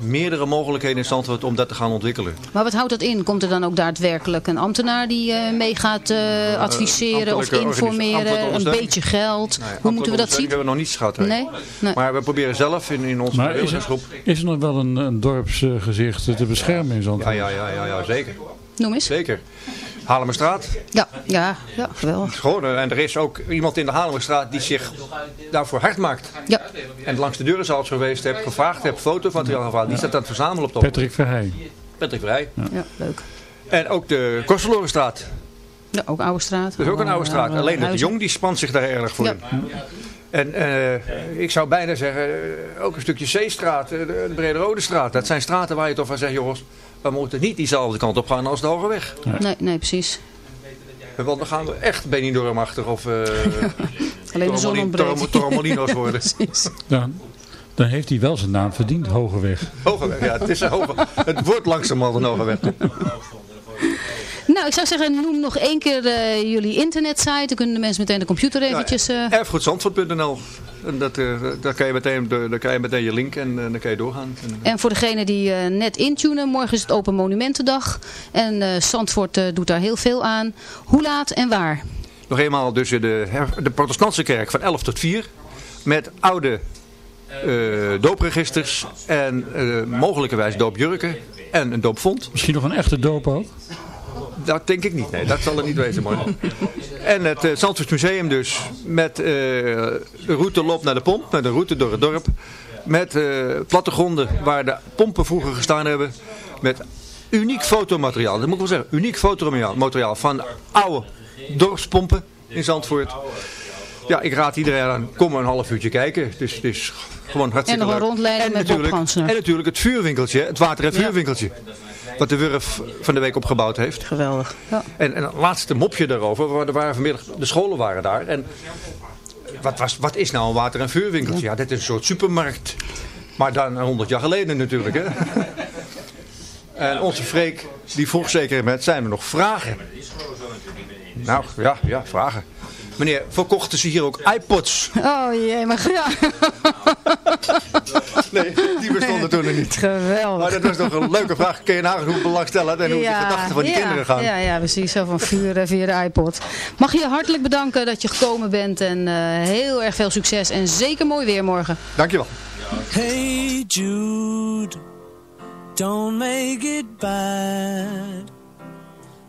meerdere mogelijkheden in Zandvoort om dat te gaan ontwikkelen. Maar wat houdt dat in? Komt er dan ook daadwerkelijk een ambtenaar die eh, mee gaat eh, adviseren of informeren? Een beetje geld? Nee, Hoe moeten we dat zien? hebben we nog niets gehad. hè. Nee? nee. Maar we proberen zelf in, in onze Maar is er, is er nog wel een, een dorpsgezicht te beschermen in Ja, Zandvoort? ja, ja, ja, ja, zeker. Noem eens. Zeker. Halemerstraat. Ja, ja, ja, geweldig. Gewoon, eh, en er is ook iemand in de Halemerstraat die zich daarvoor hard maakt. Ja. En langs de deuren zelfs geweest heb, gevraagd heb, fotomateriaal gevraagd. Die staat aan het verzamelen op de Patrick Verheij. Patrick Vrij. Ja, leuk. En ook de Kostelorenstraat. Ja, ook Oude Straat. Dat is ook een oude straat. Oude Alleen dat de. Jong die spant zich daar erg voor. Ja. En eh, ik zou bijna zeggen, eh, ook een stukje Zeestraat, de, de Brede Rode Straat. Dat zijn straten waar je toch van zegt, jongens, we moeten niet diezelfde kant op gaan als de Hoge Weg. Nee, nee, precies. Want dan gaan we echt Benidormachtig of uh, Alleen de zon ontbreekt. Torremolinos worden. Precies. Dan, dan heeft hij wel zijn naam verdiend, Hogeweg. Hogeweg, ja, het, is een hoge, het wordt langzamerhand een Hogeweg. Nou, ik zou zeggen, noem nog één keer eh, jullie internetsite. Dan kunnen de mensen meteen de computer eventjes... eh, Erfgoedzandvoort.nl. En dat, eh, daar, kan je meteen, daar kan je meteen je link en eh, dan kan je doorgaan. En, En voor degene die eh, net intunen, morgen is het Open Monumentendag. En eh Zandvoort eh, doet daar heel veel aan. Hoe laat en waar? Nog eenmaal dus de, de protestantse kerk van 11 tot 4. Met oude eh, doopregisters en eh, mogelijkerwijs doopjurken en een doopvond. Misschien nog een echte doop ook? Dat denk ik niet, nee, dat zal er niet wezen mooi. En het uh, Zandvoort Museum dus met eh, de route loopt naar de pomp, met een route door het dorp. Met eh, plattegronden waar de pompen vroeger gestaan hebben. Met uniek fotomateriaal, dat moet ik wel zeggen, uniek fotomateriaal van oude dorpspompen in Zandvoort. Ja, ik raad iedereen aan, kom maar een half uurtje kijken. Dus het is gewoon hartstikke En nog een leuk. rondleiding met Bob natuurlijk. En natuurlijk het vuurwinkeltje, het water- en vuurwinkeltje. Wat de Wurf van de week opgebouwd heeft. Geweldig. Ja. En, en een laatste mopje daarover. waar- Er waren vanmiddag, de scholen waren daar. En wat, was, wat is nou een water- en vuurwinkeltje? Ja, dit is een soort supermarkt. Maar dan 100 jaar geleden natuurlijk. Hè? En onze Freek, die vroeg zeker met, zijn er nog vragen? Nou, ja, ja, vragen. Meneer, verkochten ze hier ook iPods? Oh jee, maar ja. Nee, die bestonden toen nog niet. Geweldig. Maar dat was toch een leuke vraag. Kun je nagaan hoe belangstellend en hoe de gedachten van die ja, kinderen gaan? Ja, ja, precies. Zo van vuur via de iPod. Mag je je hartelijk bedanken dat je gekomen bent. En eh, heel erg veel succes. En zeker mooi weer morgen. Dankjewel. Hey Jude, don't make it bad.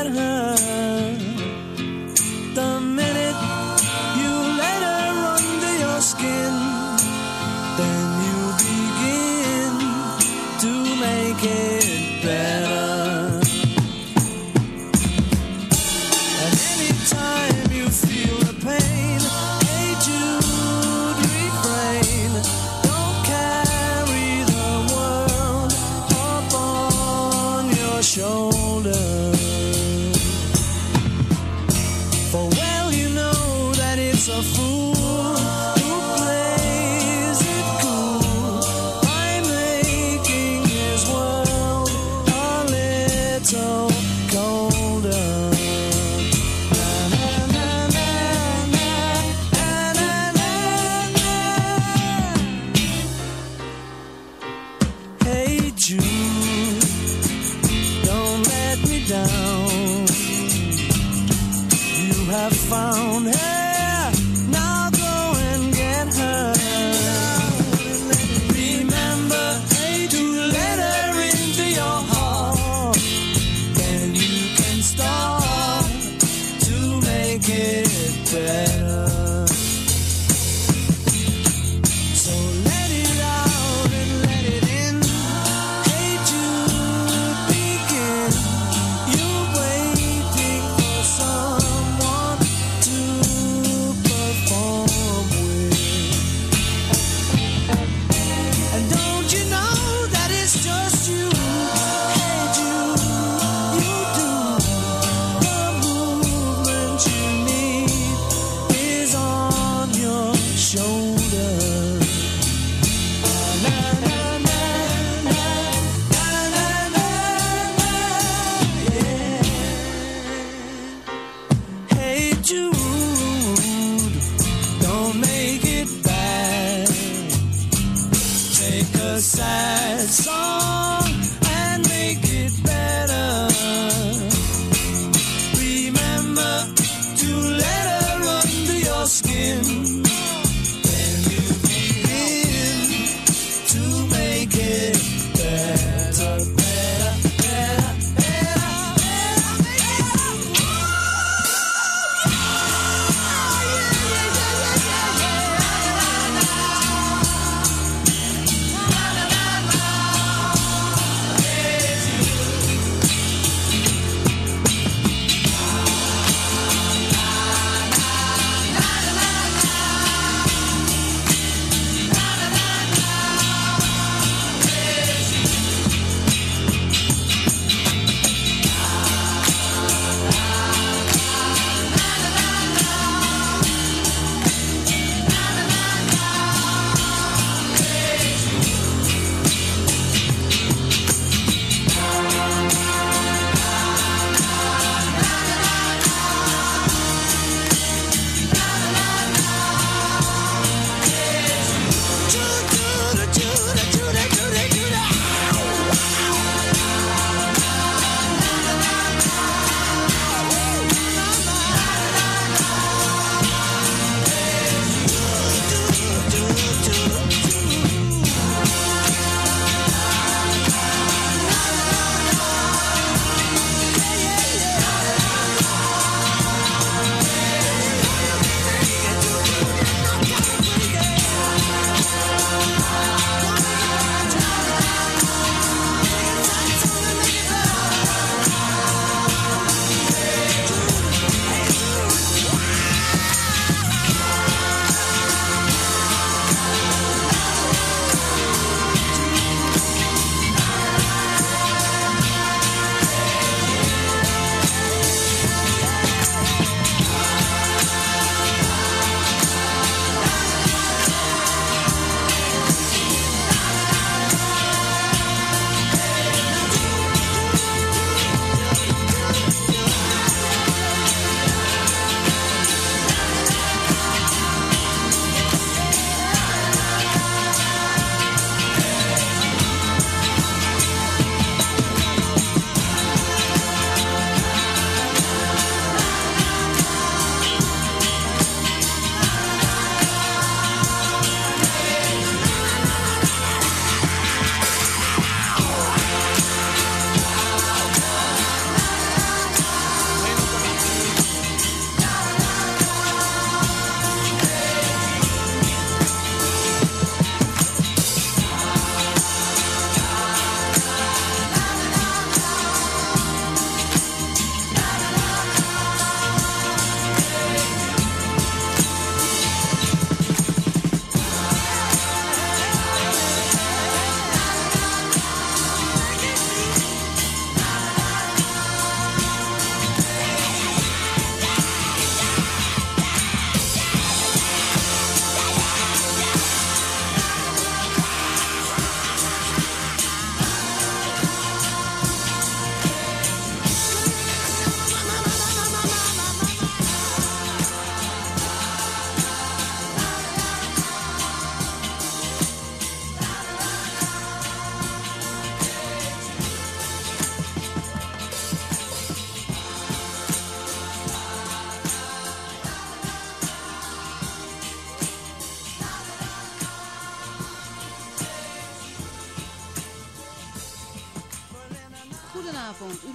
at her.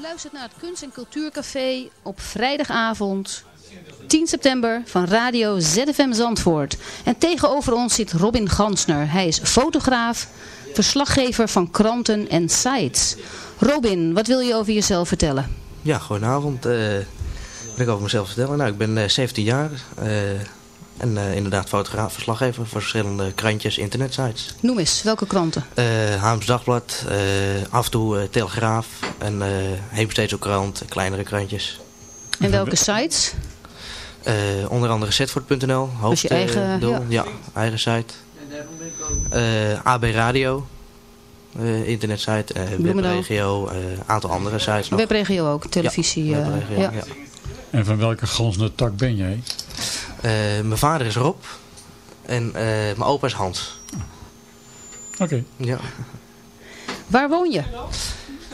Luistert naar het Kunst- en Cultuurcafé op vrijdagavond 10 september van radio ZFM Zandvoort. En tegenover ons zit Robin Gansner. Hij is fotograaf, verslaggever van kranten en sites. Robin, wat wil je over jezelf vertellen? Ja, goedenavond. eh wat ik over mezelf vertellen? Nou, ik ben eh, 17 jaar eh, en eh, inderdaad fotograaf, verslaggever voor verschillende krantjes, internetsites. Noem eens, welke kranten? Eh Haams Dagblad, eh, af en toe Telegraaf en eh Heemsteedse krant, kleinere krantjes. En welke sites? Onder andere Zetvoort.nl, Dus je eigen- hoofddoel, ja. ja. eigen site. AB Radio, internetsite, Bloemendaal. webregio, een aantal andere sites nog. Webregio ook, televisie. Ja, webregio, ja. ja. En van welke gansende tak ben jij? Eh, mijn vader is Rob en eh, mijn opa is Hans. Oké. Ja. Waar woon je?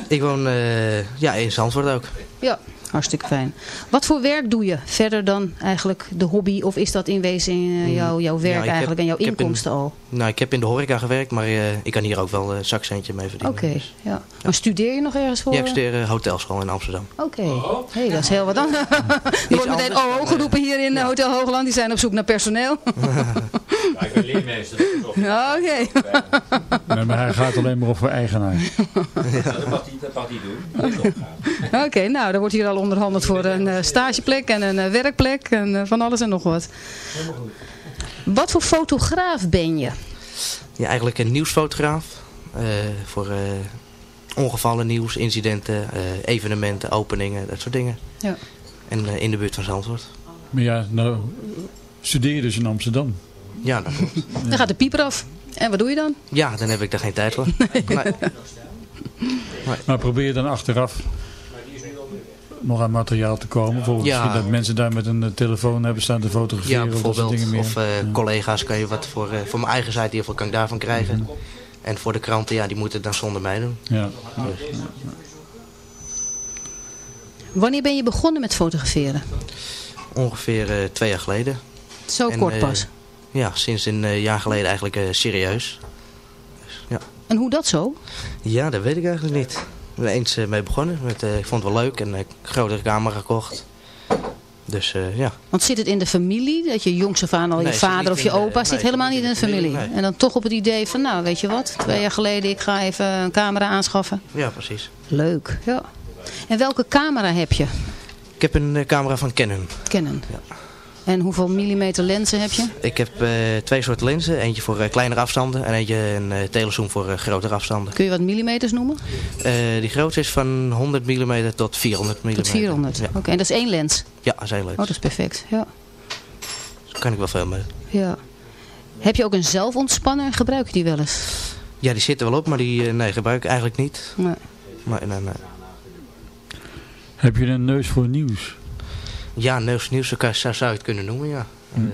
Ik woon eh, ja, in Zandvoort ook. Ja, hartstikke fijn. Wat voor werk doe je verder dan eigenlijk de hobby? Of is dat in wezen eh, jouw, jouw werk Mm. Ja, heb- eigenlijk en jouw inkomsten in- al? Nou, ik heb in de horeca gewerkt, maar eh, ik kan hier ook wel een zakcentje mee verdienen. Oké, ja. Maar studeer je nog ergens voor? Ja, ik studeer eh, hotelschool in Amsterdam. Oké, hey, dat is heel wat anders. Er wordt meteen oh, geroepen hier in eh, Hotel Hoogland. Die zijn op zoek naar personeel. Ja, ik ben leermeester. Ja, Oké. Nee, maar hij gaat alleen maar over eigenaar. Ja, dat mag hij, dat mag hij doen. Oké, nou, er wordt hier al onderhandeld voor een eh, stageplek en een eh, werkplek en eh, van alles en nog wat. Wat voor fotograaf ben je? Ja, eigenlijk een nieuwsfotograaf. eh, voor eh, ongevallen nieuws, incidenten, eh, evenementen, openingen, dat soort dingen. Ja. En eh, in de buurt van Zandvoort. Maar ja, nou studeer je dus in Amsterdam. Ja, dat klopt. Dan gaat de pieper af. En wat doe je dan? Ja, dan heb ik daar geen tijd voor. Nee. Maar probeer je dan achteraf nog aan materiaal te komen. Bijvoorbeeld Ja. misschien dat mensen daar met een eh, telefoon hebben staan te Ja, fotograferen of dat soort bijvoorbeeld. dingen meer. Of eh, collega's kan je wat voor, eh, voor mijn eigen site in ieder geval kan ik daarvan krijgen. Mhm. En voor de kranten, ja, die moeten het dan zonder mij doen. Ja. Dus, Wanneer ben je begonnen met fotograferen? ongeveer eh, twee jaar geleden. Zo En, kort pas. ja, sinds een eh, jaar geleden eigenlijk eh, serieus. Dus, ja. En hoe dat zo? ja, dat weet ik eigenlijk niet. Ik ben eens eh, mee begonnen. Met, eh, ik vond het wel leuk en eh, een grotere camera gekocht. Dus ja. Want zit het in de familie? Dat je jongs af aan al Nee, je vader of je de- opa nee, zit helemaal niet in de familie. nee. En dan toch op het idee van, nou weet je wat, twee jaar geleden ik ga even een camera aanschaffen. ja, precies. Leuk, ja. En welke camera heb je? Ik heb een camera van Canon. Canon. En hoeveel millimeter lenzen heb je? Ik heb eh, twee soorten lenzen. Eentje voor eh, kleinere afstanden en eentje een eh, telezoom voor eh, grotere afstanden. Kun je wat millimeters noemen? Eh, die grootste is van 100 mm tot 400 mm. Tot 400. Ja, Oké, en dat is één lens. ja dat is heel leuk. Oh, dat is perfect. Ja. Daar kan ik wel veel mee. ja. Heb je ook een zelfontspanner? Gebruik je die wel eens? Ja, die zitten wel op, maar die eh, nee, gebruik ik eigenlijk niet. Nee. Maar, nee, nee. Heb je een neus voor nieuws? Ja, nieuws, nieuws zou, zou je het kunnen noemen, ja. Hm. Eh,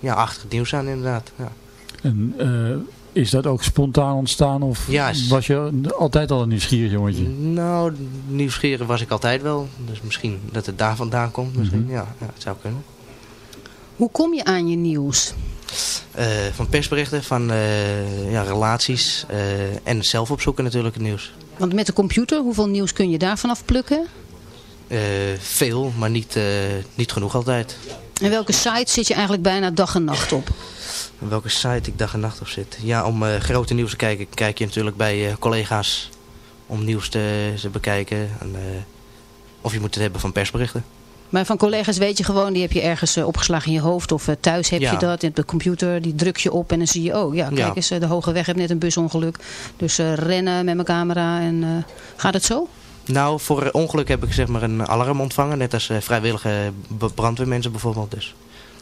ja, achter het nieuws aan inderdaad. Ja. En eh, is dat ook spontaan ontstaan of Ja, was je altijd al een nieuwsgierig jongetje? Nou, nieuwsgierig was ik altijd wel. Dus misschien dat het daar vandaan komt. Misschien. Mhm. ja, ja, het zou kunnen. Hoe kom je aan je nieuws? Eh, van persberichten, van eh, ja, relaties eh, en zelf opzoeken natuurlijk het nieuws. Want met de computer, hoeveel nieuws kun je daarvan afplukken? Eh, veel, maar niet, eh, niet genoeg altijd. En welke sites zit je eigenlijk bijna dag en nacht op? En welke site ik dag en nacht op zit. Ja, om eh, grote nieuws te kijken, kijk je natuurlijk bij eh, collega's om nieuws te, te bekijken. En, eh, of je moet het hebben van persberichten. Maar van collega's weet je gewoon, die heb je ergens eh, opgeslagen in je hoofd. Of eh, thuis heb Ja. je dat, op de computer, die druk je op en dan zie je, oh ja, kijk Ja. eens, eh, de Hoge Weg heeft net een busongeluk. Dus eh, rennen met mijn camera en eh, gaat het zo? Nou, voor ongeluk heb ik zeg maar een alarm ontvangen. Net als eh, vrijwillige brandweermensen bijvoorbeeld. Dus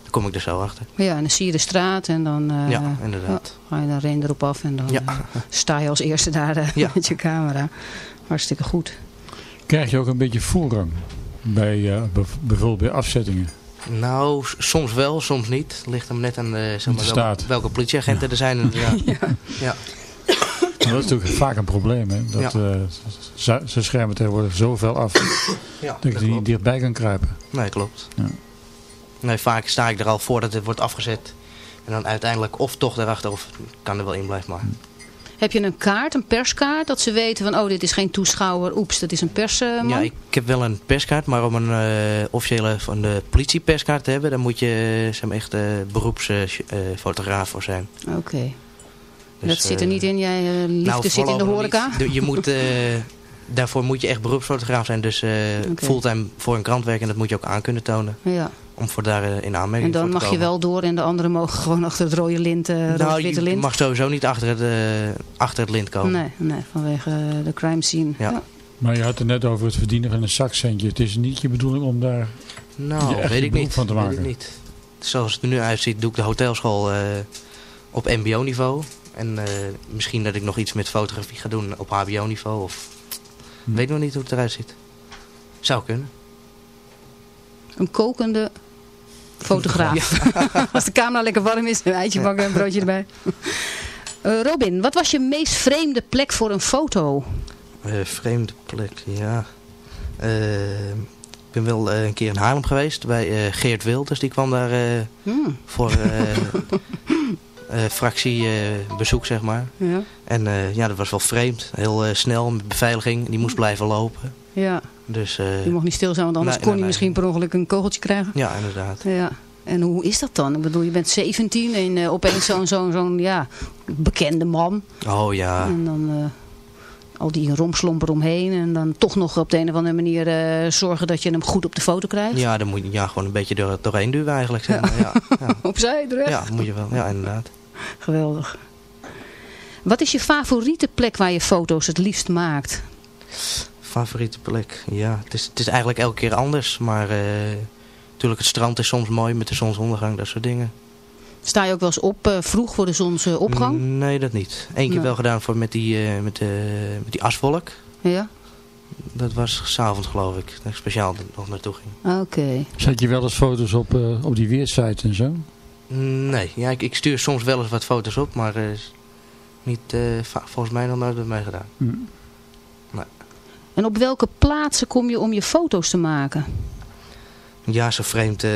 daar kom ik er zo achter. Ja, en dan zie je de straat en dan eh, Ja, inderdaad. ja, ga je dan ren erop af en dan Ja. eh, sta je als eerste daar Ja. met je camera. Hartstikke goed. Krijg je ook een beetje voorrang bij eh, bijvoorbeeld bij afzettingen? Nou, soms wel, soms niet. Het ligt hem net aan de, zeg maar, staat. welke, welke politieagenten er zijn. inderdaad. ja. Maar dat is natuurlijk vaak een probleem. Hè? Dat, Ja. eh, ze, ze schermen tegenwoordig zoveel af Ja, dat je dat niet dichtbij kan kruipen. Nee, klopt. Ja. Nee, vaak sta ik er al voordat het wordt afgezet. En dan uiteindelijk of toch daarachter of kan er wel in blijven. Maar Heb je een kaart, een perskaart, dat ze weten van, oh, dit is geen toeschouwer, oeps, dat is een persman? Ja, ik heb wel een perskaart, maar om een eh, officiële van de politie-perskaart te hebben, dan moet je eh, zeg maar, echt uh, beroepsfotograaf voor zijn. Oké. Dus, dat zit er eh, niet in, jij uh, liefde nou, zit in de horeca? Je moet, eh, daarvoor moet je echt beroepsfotograaf zijn, dus eh, fulltime voor een krant werken, en dat moet je ook aan kunnen tonen. Ja. Om voor daar eh, in aanmerking En dan te mag je wel door en de anderen mogen gewoon achter het rode lint, eh Nou, rood-witte je lint? mag sowieso niet achter het, eh, achter het lint komen. Nee, nee, vanwege eh, de crime scene. Ja. Maar je had het net over het verdienen van een zakcentje. Het is niet je bedoeling om daar Nou, je echt weet ik niet. van te Weet maken. ik niet. Zoals het er nu uitziet, doe ik de hotelschool eh, op mbo-niveau. En eh, misschien dat ik nog iets met fotografie ga doen op hbo-niveau. Of Hm. weet nog niet hoe het eruit ziet. Zou kunnen. Een kokende fotograaf. Als de camera lekker warm is, een eitje bakken en een broodje erbij. Eh, Robin, wat was je meest vreemde plek voor een foto? Eh, vreemde plek, ja. Ik ben wel eh, een keer in Haarlem geweest bij eh, Geert Wilders. Die kwam daar eh, Hmm. voor fractiebezoek, zeg maar. Ja. En eh, ja, dat was wel vreemd. Heel eh, snel met beveiliging. Die moest blijven lopen. Ja, Dus, eh, je mocht niet stil zijn, want anders nee, kon nee, nee. misschien per ongeluk een kogeltje krijgen. Ja, inderdaad. Ja. En hoe is dat dan? Ik bedoel, je bent 17 en eh, opeens zo'n zo'n zo'n ja, bekende man. Oh ja. En dan eh, al die romslomper omheen. En dan toch nog op de een of andere manier eh, zorgen dat je hem goed op de foto krijgt. Ja, dan moet je ja, gewoon een beetje door, doorheen duwen eigenlijk. Zeg maar. ja. Ja. Opzij, eruit. ja, moet je wel. Ja, inderdaad. Geweldig. Wat is je favoriete plek waar je foto's het liefst maakt? Favoriete plek? Ja, het is, het is eigenlijk elke keer anders. Maar eh, natuurlijk, het strand is soms mooi met de zonsondergang, dat soort dingen. Sta je ook wel eens op eh, vroeg voor de zonsopgang? Nee, dat niet. Eén keer Nee. wel gedaan voor met, die, eh, met, die aswolk. Ja? Dat was s'avonds geloof ik. Dat ik speciaal nog naartoe ging. Oké. Zet je wel eens foto's op, eh, op die weersites en zo? Nee, ja, ik, ik stuur soms wel eens wat foto's op, maar eh, niet, eh, volgens mij nog nooit bij mij gedaan. Hm. Nee. En op welke plaatsen kom je om je foto's te maken? Ja, zo vreemd eh,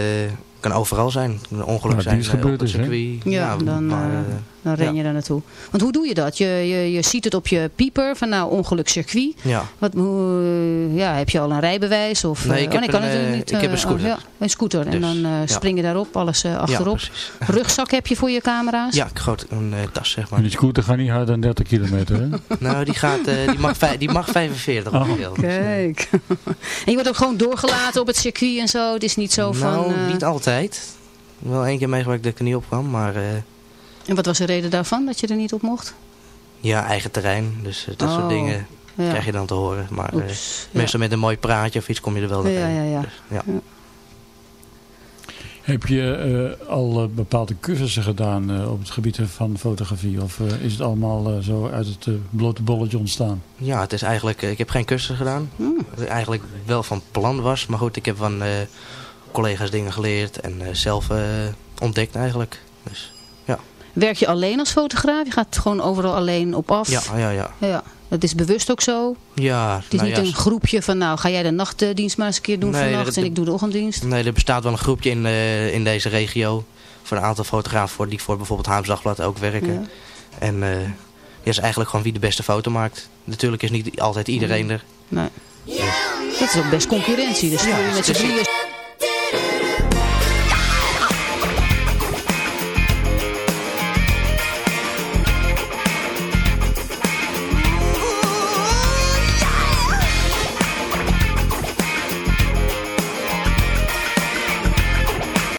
kan overal zijn. Een ongeluk Ja, zijn op het dus, circuit. Ja, dan, maar, eh, eh, Dan ren ja. je daar naartoe. Want hoe doe je dat? Je, je, je ziet het op je pieper van nou ongeluk circuit. Ja. Wat, hoe, eh, ja, heb je al een rijbewijs? Of, Nee, eh, ik oh, heb nee, kan een, natuurlijk eh, niet. ik heb een eh, scooter. oh, ja, een scooter. en Dus, dan eh, spring je daarop, alles eh, achterop. Rugzak heb je voor je camera's? Ja, ik groot een eh, tas zeg En maar. die scooter gaat niet harder dan 30 kilometer, hè? Nou, die, gaat, eh, die, mag, vij- die mag 45 Oh. eh, Kijk. en je wordt ook gewoon doorgelaten op het circuit en zo. Het is niet zo van... nou, eh, niet altijd. Wel één keer meegemaakt dat ik er niet op kwam, maar eh, En wat was de reden daarvan dat je er niet op mocht? ja, eigen terrein. Dus eh, dat Oh, soort dingen ja. krijg je dan te horen. Maar eh, Oeps, ja. meestal met een mooi praatje of iets kom je er wel Ja, doorheen. ja, ja. Dus, ja. Heb je eh, al bepaalde cursussen gedaan eh, op het gebied van fotografie? Of is het allemaal zo uit het blote bolletje ontstaan? Ja, het is eigenlijk, ik heb geen cursus gedaan. Hmm. Wat ik eigenlijk wel van plan was. Maar goed, ik heb van eh, collega's dingen geleerd en zelf eh, ontdekt eigenlijk. Dus ja, Werk je alleen als fotograaf? Je gaat gewoon overal alleen op af? ja, ja. ja. Ja, dat is bewust ook zo. ja Het is nou niet een groepje van, nou ga jij de nachtdienst maar eens een keer doen Nee, vannacht dat- en ik doe de ochtenddienst. Nee, er bestaat wel een groepje in, eh, in deze regio. Voor een aantal fotografen voor, die voor bijvoorbeeld Haams Dagblad ook werken. Ja. En eh ja, is eigenlijk gewoon wie de beste foto maakt. Natuurlijk is niet altijd iedereen er. Nee. Dat is ook best concurrentie. Dus Ja, met z'n drieën